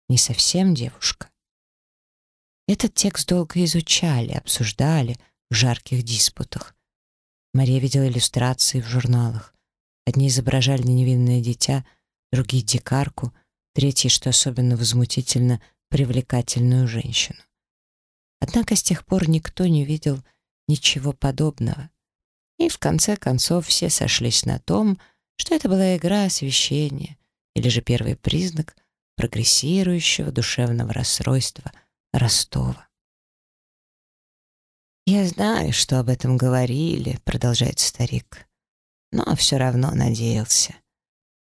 Не совсем девушка. Этот текст долго изучали, обсуждали в жарких диспутах. Мария видела иллюстрации в журналах. Одни изображали невинное дитя, другие — дикарку, третьи, что особенно возмутительно, привлекательную женщину. Однако с тех пор никто не видел ничего подобного. И в конце концов все сошлись на том, что это была игра освещения или же первый признак прогрессирующего душевного расстройства Ростова. «Я знаю, что об этом говорили», — продолжает старик, «но все равно надеялся.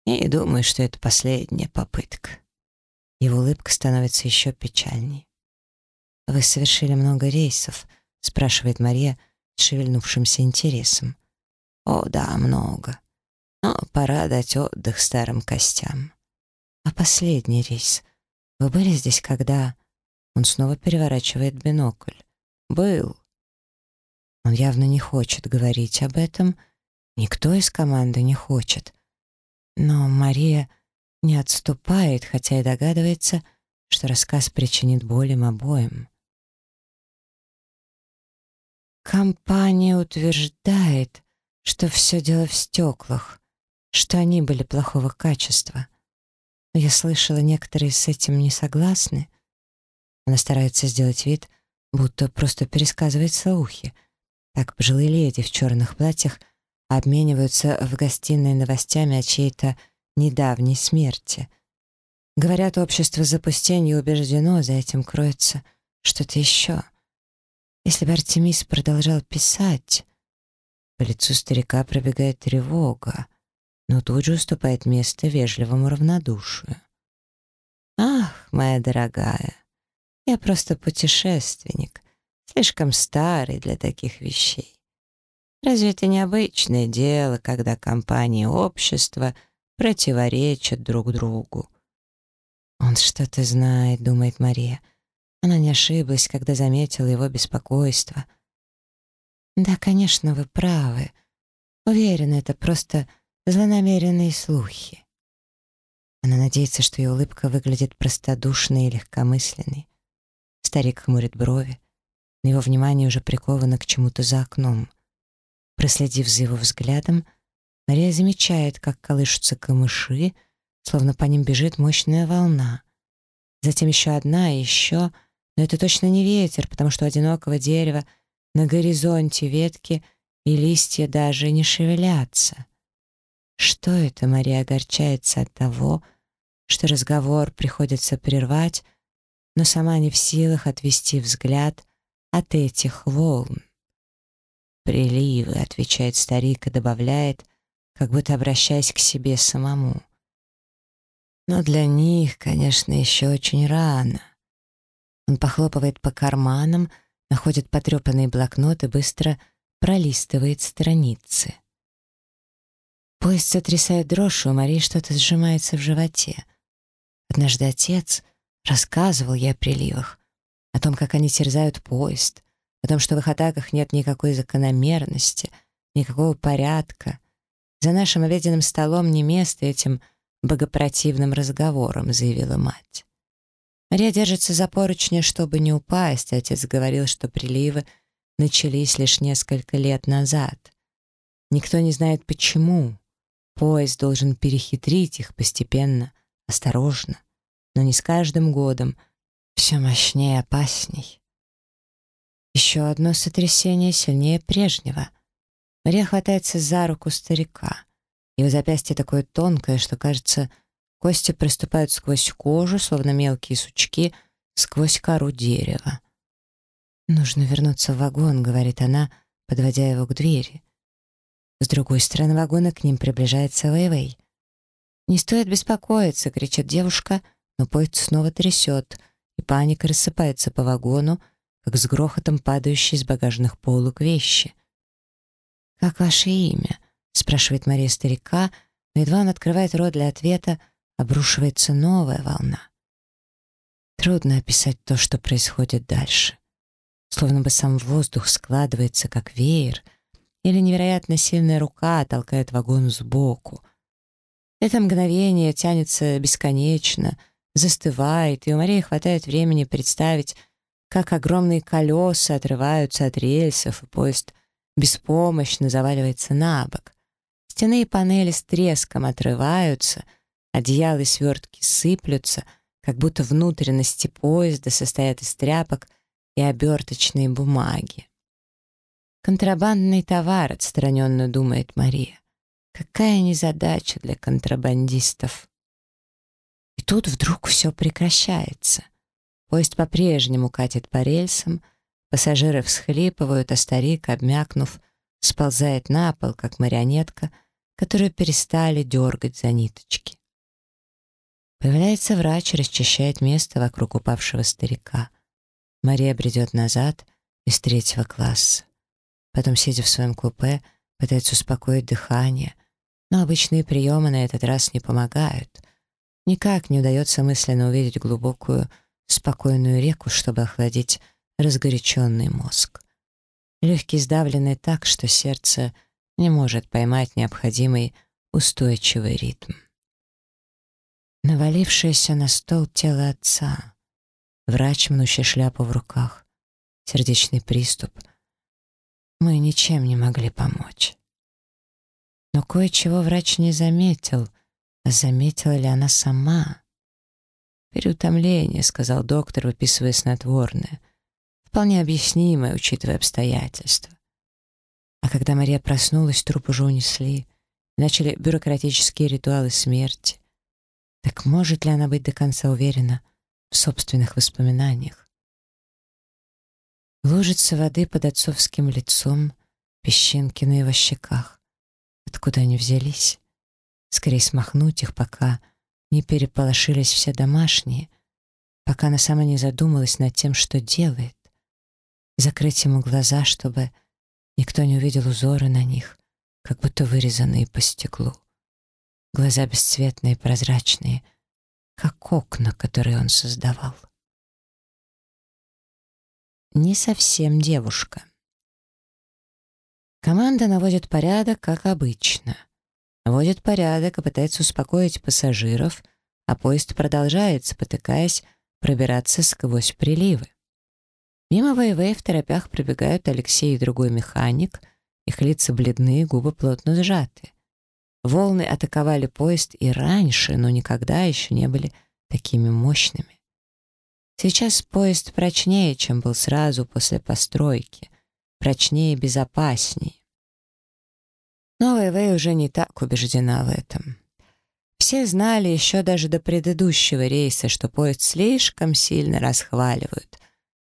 И думаю, что это последняя попытка». Его улыбка становится еще печальнее. «Вы совершили много рейсов?» — спрашивает Мария с шевельнувшимся интересом. «О, да, много. Но пора дать отдых старым костям». «А последний рейс? Вы были здесь, когда...» Он снова переворачивает бинокль. «Был. Он явно не хочет говорить об этом. Никто из команды не хочет. Но Мария не отступает, хотя и догадывается, что рассказ причинит боль им обоим. Компания утверждает, что все дело в стеклах, что они были плохого качества. Но я слышала, некоторые с этим не согласны. Она старается сделать вид, будто просто пересказывает слухи — так пожилые леди в черных платьях обмениваются в гостиной новостями о чьей-то недавней смерти. Говорят, общество запустения убеждено, за этим кроется что-то еще. Если бы Артемис продолжал писать, по лицу старика пробегает тревога, но тут же уступает место вежливому равнодушию. «Ах, моя дорогая, я просто путешественник, слишком старый для таких вещей. Разве это необычное дело, когда компании общества противоречат друг другу? «Он что-то знает», — думает Мария. Она не ошиблась, когда заметила его беспокойство. «Да, конечно, вы правы. Уверена, это просто злонамеренные слухи». Она надеется, что ее улыбка выглядит простодушной и легкомысленной. Старик хмурит брови но его внимание уже приковано к чему-то за окном. Проследив за его взглядом, Мария замечает, как колышутся камыши, словно по ним бежит мощная волна. Затем еще одна и еще, но это точно не ветер, потому что одинокого дерева на горизонте ветки и листья даже не шевелятся. Что это Мария огорчается от того, что разговор приходится прервать, но сама не в силах отвести взгляд от этих волн. «Приливы», — отвечает старик и добавляет, как будто обращаясь к себе самому. Но для них, конечно, еще очень рано. Он похлопывает по карманам, находит потрепанный блокнот и быстро пролистывает страницы. Поезд сотрясает дрожь, у Марии что-то сжимается в животе. Однажды отец рассказывал ей о приливах, о том, как они терзают поезд, о том, что в их атаках нет никакой закономерности, никакого порядка. За нашим обеденным столом не место этим богопротивным разговорам, заявила мать. Мария держится за поручни, чтобы не упасть. Отец говорил, что приливы начались лишь несколько лет назад. Никто не знает почему. Поезд должен перехитрить их постепенно, осторожно, но не с каждым годом, все мощнее и опасней. Еще одно сотрясение сильнее прежнего. Мария хватается за руку старика. Его запястье такое тонкое, что, кажется, кости приступают сквозь кожу, словно мелкие сучки, сквозь кору дерева. «Нужно вернуться в вагон», — говорит она, подводя его к двери. С другой стороны вагона к ним приближается Вэйвэй. «Не стоит беспокоиться», — кричит девушка, но поезд снова трясет, и паника рассыпается по вагону, как с грохотом падающие из багажных полок вещи. «Как ваше имя?» — спрашивает Мария старика, но едва он открывает рот для ответа, обрушивается новая волна. Трудно описать то, что происходит дальше. Словно бы сам воздух складывается, как веер — или невероятно сильная рука толкает вагон сбоку. Это мгновение тянется бесконечно, застывает, и у Марии хватает времени представить, как огромные колеса отрываются от рельсов, и поезд беспомощно заваливается на бок. Стены и панели с треском отрываются, одеяла и свертки сыплются, как будто внутренности поезда состоят из тряпок и оберточной бумаги. Контрабандный товар, отстраненно думает Мария. Какая незадача для контрабандистов. И тут вдруг все прекращается. Поезд по-прежнему катит по рельсам, пассажиры всхлипывают, а старик, обмякнув, сползает на пол, как марионетка, которую перестали дергать за ниточки. Появляется врач, расчищает место вокруг упавшего старика. Мария бредет назад из третьего класса. Потом, сидя в своем купе, пытается успокоить дыхание, но обычные приемы на этот раз не помогают. Никак не удается мысленно увидеть глубокую, спокойную реку, чтобы охладить разгоряченный мозг. Легкие сдавлены так, что сердце не может поймать необходимый устойчивый ритм. Навалившееся на стол тело отца, врач, мнущий шляпу в руках, сердечный приступ — мы ничем не могли помочь. Но кое-чего врач не заметил, а заметила ли она сама? «Переутомление», — сказал доктор, выписывая снотворное. «Вполне объяснимое, учитывая обстоятельства». А когда Мария проснулась, труп уже унесли. Начали бюрократические ритуалы смерти. Так может ли она быть до конца уверена в собственных воспоминаниях? Лужица воды под отцовским лицом, песчинки на его щеках. Откуда они взялись? Скорее смахнуть их, пока не переполошились все домашние, пока она сама не задумалась над тем, что делает. Закрыть ему глаза, чтобы никто не увидел узоры на них, как будто вырезанные по стеклу. Глаза бесцветные, прозрачные, как окна, которые он создавал не совсем девушка. Команда наводит порядок, как обычно. Наводит порядок и пытается успокоить пассажиров, а поезд продолжает, спотыкаясь, пробираться сквозь приливы. Мимо Вэйвэй в торопях пробегают Алексей и другой механик, их лица бледные, губы плотно сжаты. Волны атаковали поезд и раньше, но никогда еще не были такими мощными. Сейчас поезд прочнее, чем был сразу после постройки. Прочнее и безопаснее. Новая Вэй уже не так убеждена в этом. Все знали еще даже до предыдущего рейса, что поезд слишком сильно расхваливают,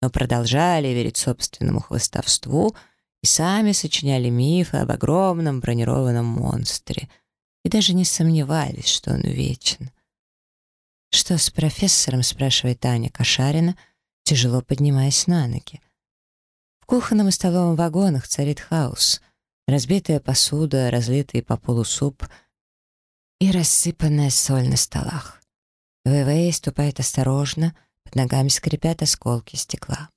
но продолжали верить собственному хвостовству и сами сочиняли мифы об огромном бронированном монстре и даже не сомневались, что он вечен. «Что с профессором?» — спрашивает Таня Кошарина, тяжело поднимаясь на ноги. кухонном и столовом вагонах царит хаос. Разбитая посуда, разлитый по полу суп и рассыпанная соль на столах. ВВ ступает осторожно, под ногами скрипят осколки стекла.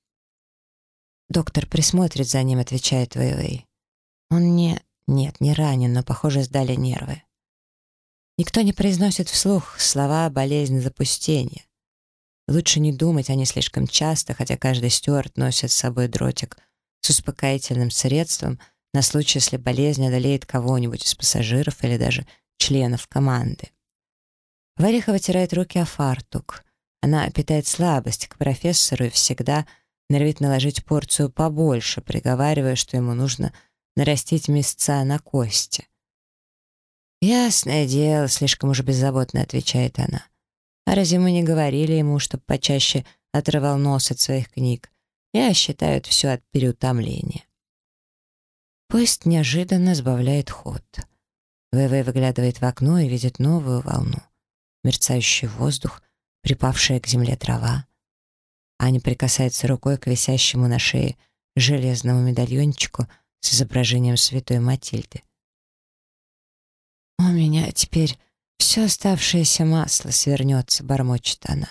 «Доктор присмотрит за ним», — отвечает Вэйвэй. «Он не... Нет, не ранен, но, похоже, сдали нервы». Никто не произносит вслух слова «болезнь запустения». Лучше не думать о ней слишком часто, хотя каждый стюарт носит с собой дротик с успокоительным средством на случай, если болезнь одолеет кого-нибудь из пассажиров или даже членов команды. Вариха вытирает руки о фартук. Она питает слабость к профессору и всегда норовит наложить порцию побольше, приговаривая, что ему нужно нарастить мясца на кости. «Ясное дело», — слишком уж беззаботно отвечает она. «А разве мы не говорили ему, чтобы почаще отрывал нос от своих книг? Я считаю это все от переутомления». Поезд неожиданно сбавляет ход. ВВ выглядывает в окно и видит новую волну. Мерцающий воздух, припавшая к земле трава. Аня прикасается рукой к висящему на шее железному медальончику с изображением святой Матильды. «У меня теперь все оставшееся масло свернется», — бормочет она.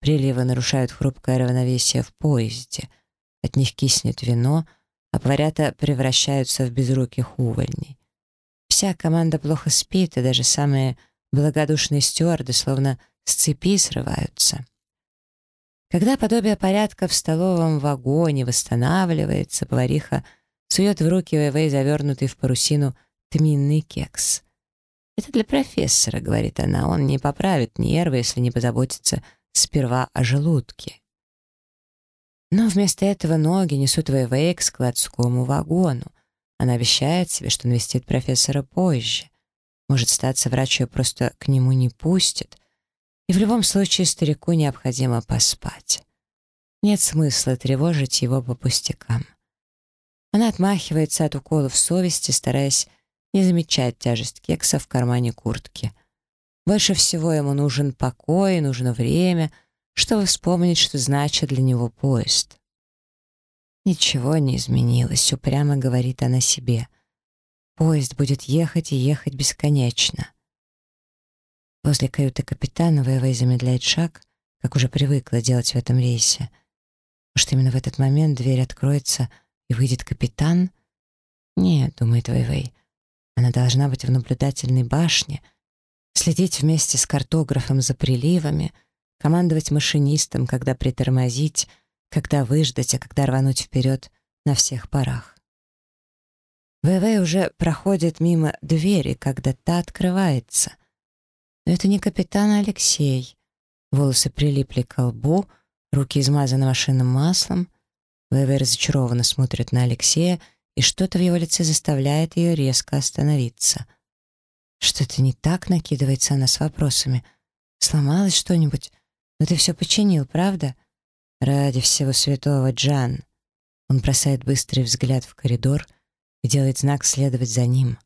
Приливы нарушают хрупкое равновесие в поезде. От них киснет вино, а поварята превращаются в безруких увольней. Вся команда плохо спит, и даже самые благодушные стюарды словно с цепи срываются. Когда подобие порядка в столовом вагоне восстанавливается, повариха сует в руки Вэйвэй завернутый в парусину тминный кекс. «Это для профессора», — говорит она, — «он не поправит нервы, если не позаботится сперва о желудке». Но вместо этого ноги несут Вэйвэй к складскому вагону. Она обещает себе, что навестит профессора позже. Может, статься врач ее просто к нему не пустит. И в любом случае старику необходимо поспать. Нет смысла тревожить его по пустякам. Она отмахивается от уколов совести, стараясь не замечать тяжесть кекса в кармане куртки. Больше всего ему нужен покой, нужно время, чтобы вспомнить, что значит для него поезд. Ничего не изменилось, упрямо говорит она себе. Поезд будет ехать и ехать бесконечно. Возле каюты капитана Вэйвэй замедляет шаг, как уже привыкла делать в этом рейсе. Может, именно в этот момент дверь откроется и выйдет капитан? Нет, думает Вэйвэй, она должна быть в наблюдательной башне, следить вместе с картографом за приливами, командовать машинистом, когда притормозить, когда выждать, а когда рвануть вперед на всех парах. ВВ уже проходит мимо двери, когда та открывается. Но это не капитан Алексей. Волосы прилипли к лбу, руки измазаны машинным маслом. ВВ разочарованно смотрит на Алексея, и что-то в его лице заставляет ее резко остановиться. Что-то не так накидывается она с вопросами. Сломалось что-нибудь? Но ты все починил, правда? Ради всего святого, Джан. Он бросает быстрый взгляд в коридор и делает знак следовать за ним.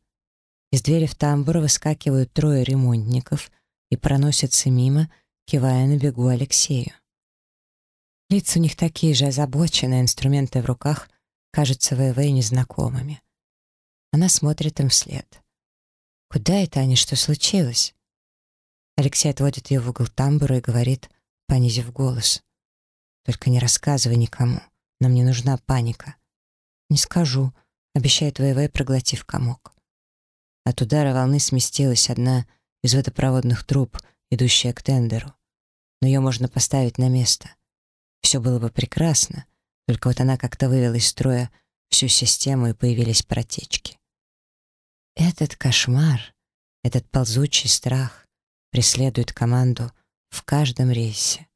Из двери в тамбур выскакивают трое ремонтников и проносятся мимо, кивая на бегу Алексею. Лица у них такие же озабоченные, инструменты в руках кажутся ВВ незнакомыми. Она смотрит им вслед. «Куда это они? Что случилось?» Алексей отводит ее в угол тамбура и говорит, понизив голос. «Только не рассказывай никому. Нам не нужна паника». «Не скажу», — обещает ВВ, проглотив комок. От удара волны сместилась одна из водопроводных труб, идущая к тендеру. Но ее можно поставить на место. Все было бы прекрасно, только вот она как-то вывела из строя всю систему, и появились протечки. Этот кошмар, этот ползучий страх преследует команду в каждом рейсе.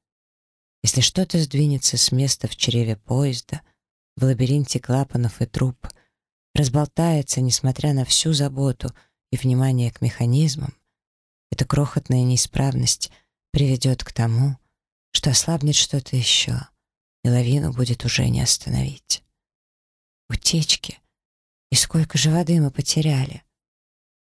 Если что-то сдвинется с места в чреве поезда, в лабиринте клапанов и труб, разболтается, несмотря на всю заботу и внимание к механизмам, эта крохотная неисправность приведет к тому, что ослабнет что-то еще — и лавину будет уже не остановить. Утечки. И сколько же воды мы потеряли?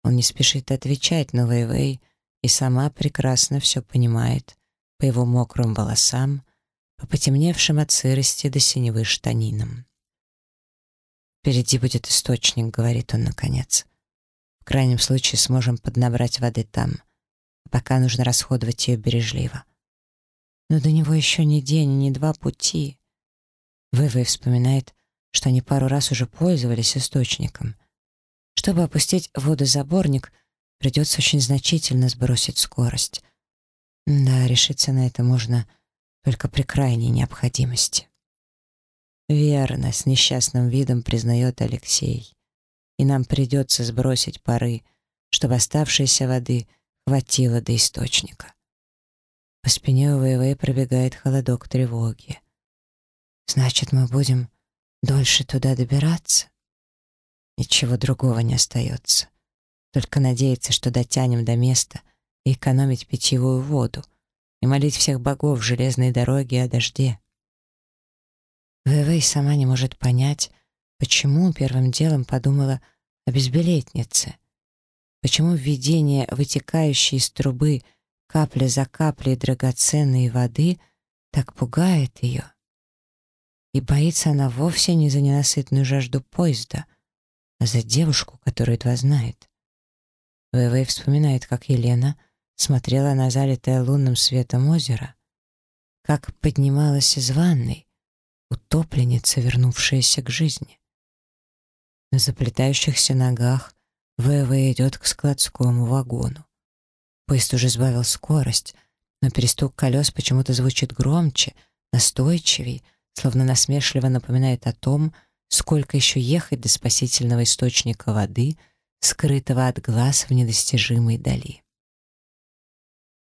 Он не спешит отвечать, но Вэйвэй и сама прекрасно все понимает по его мокрым волосам, по потемневшим от сырости до синевы штанинам. «Впереди будет источник», — говорит он наконец. «В крайнем случае сможем поднабрать воды там. Пока нужно расходовать ее бережливо. Но до него еще ни день, ни два пути». Вывой вспоминает, что они пару раз уже пользовались источником. Чтобы опустить водозаборник, придется очень значительно сбросить скорость. Да, решиться на это можно только при крайней необходимости. Верно, с несчастным видом признает Алексей. И нам придется сбросить пары, чтобы оставшейся воды хватило до источника. По спине у ВВ пробегает холодок тревоги. Значит, мы будем дольше туда добираться? Ничего другого не остается. Только надеяться, что дотянем до места и экономить питьевую воду, и молить всех богов железной дороги о дожде. Вэвэй сама не может понять, почему первым делом подумала о безбилетнице. Почему введение вытекающей из трубы капля за каплей драгоценной воды так пугает ее. И боится она вовсе не за ненасытную жажду поезда, а за девушку, которую едва знает. Вэвэй вспоминает, как Елена смотрела на залитое лунным светом озеро, как поднималась из ванной, утопленница, вернувшаяся к жизни. На заплетающихся ногах ВВ идет к складскому вагону. Поезд уже сбавил скорость, но перестук колес почему-то звучит громче, настойчивей, словно насмешливо напоминает о том, сколько еще ехать до спасительного источника воды, скрытого от глаз в недостижимой дали.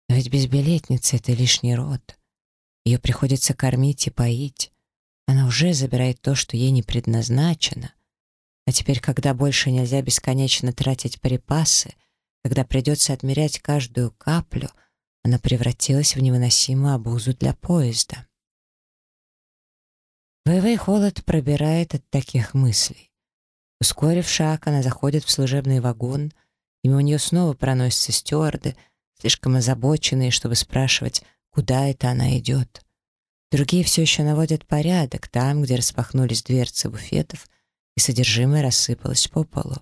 Но ведь безбилетница — это лишний род. Ее приходится кормить и поить. Она уже забирает то, что ей не предназначено. А теперь, когда больше нельзя бесконечно тратить припасы, когда придется отмерять каждую каплю, она превратилась в невыносимую обузу для поезда. Боевой холод пробирает от таких мыслей. Ускорив шаг, она заходит в служебный вагон, и у нее снова проносятся стюарды, слишком озабоченные, чтобы спрашивать, куда это она идет. Другие все еще наводят порядок там, где распахнулись дверцы буфетов, и содержимое рассыпалось по полу.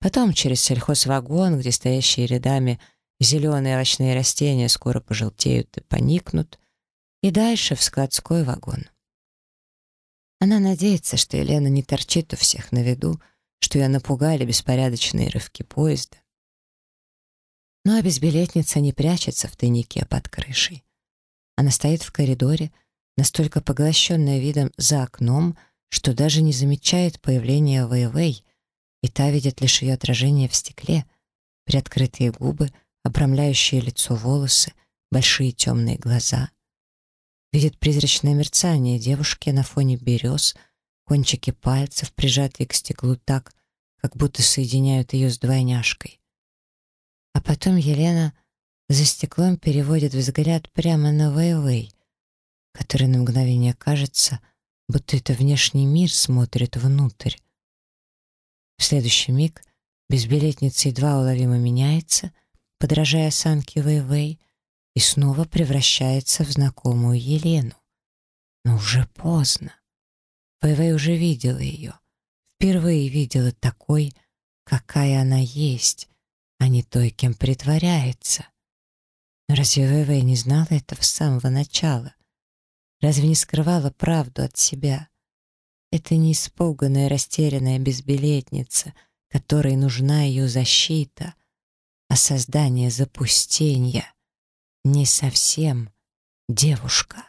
Потом через сельхозвагон, где стоящие рядами зеленые овощные растения скоро пожелтеют и поникнут, и дальше в складской вагон. Она надеется, что Елена не торчит у всех на виду, что ее напугали беспорядочные рывки поезда. Но а безбилетница не прячется в тайнике под крышей. Она стоит в коридоре, настолько поглощенная видом за окном, что даже не замечает появления Вэйвэй, и та видит лишь ее отражение в стекле, приоткрытые губы, обрамляющие лицо волосы, большие темные глаза. Видит призрачное мерцание девушки на фоне берез, кончики пальцев, прижатые к стеклу так, как будто соединяют ее с двойняшкой. А потом Елена за стеклом переводит взгляд прямо на Вэйвэй, который на мгновение кажется, будто это внешний мир смотрит внутрь. В следующий миг безбилетница едва уловимо меняется, подражая осанке Вэйвэй, и снова превращается в знакомую Елену. Но уже поздно. Вэйвэй уже видела ее. Впервые видела такой, какая она есть, а не той, кем притворяется. Но разве Вэвэй не знала этого с самого начала? Разве не скрывала правду от себя? Это не испуганная, растерянная безбилетница, которой нужна ее защита, а создание запустения. Не совсем девушка.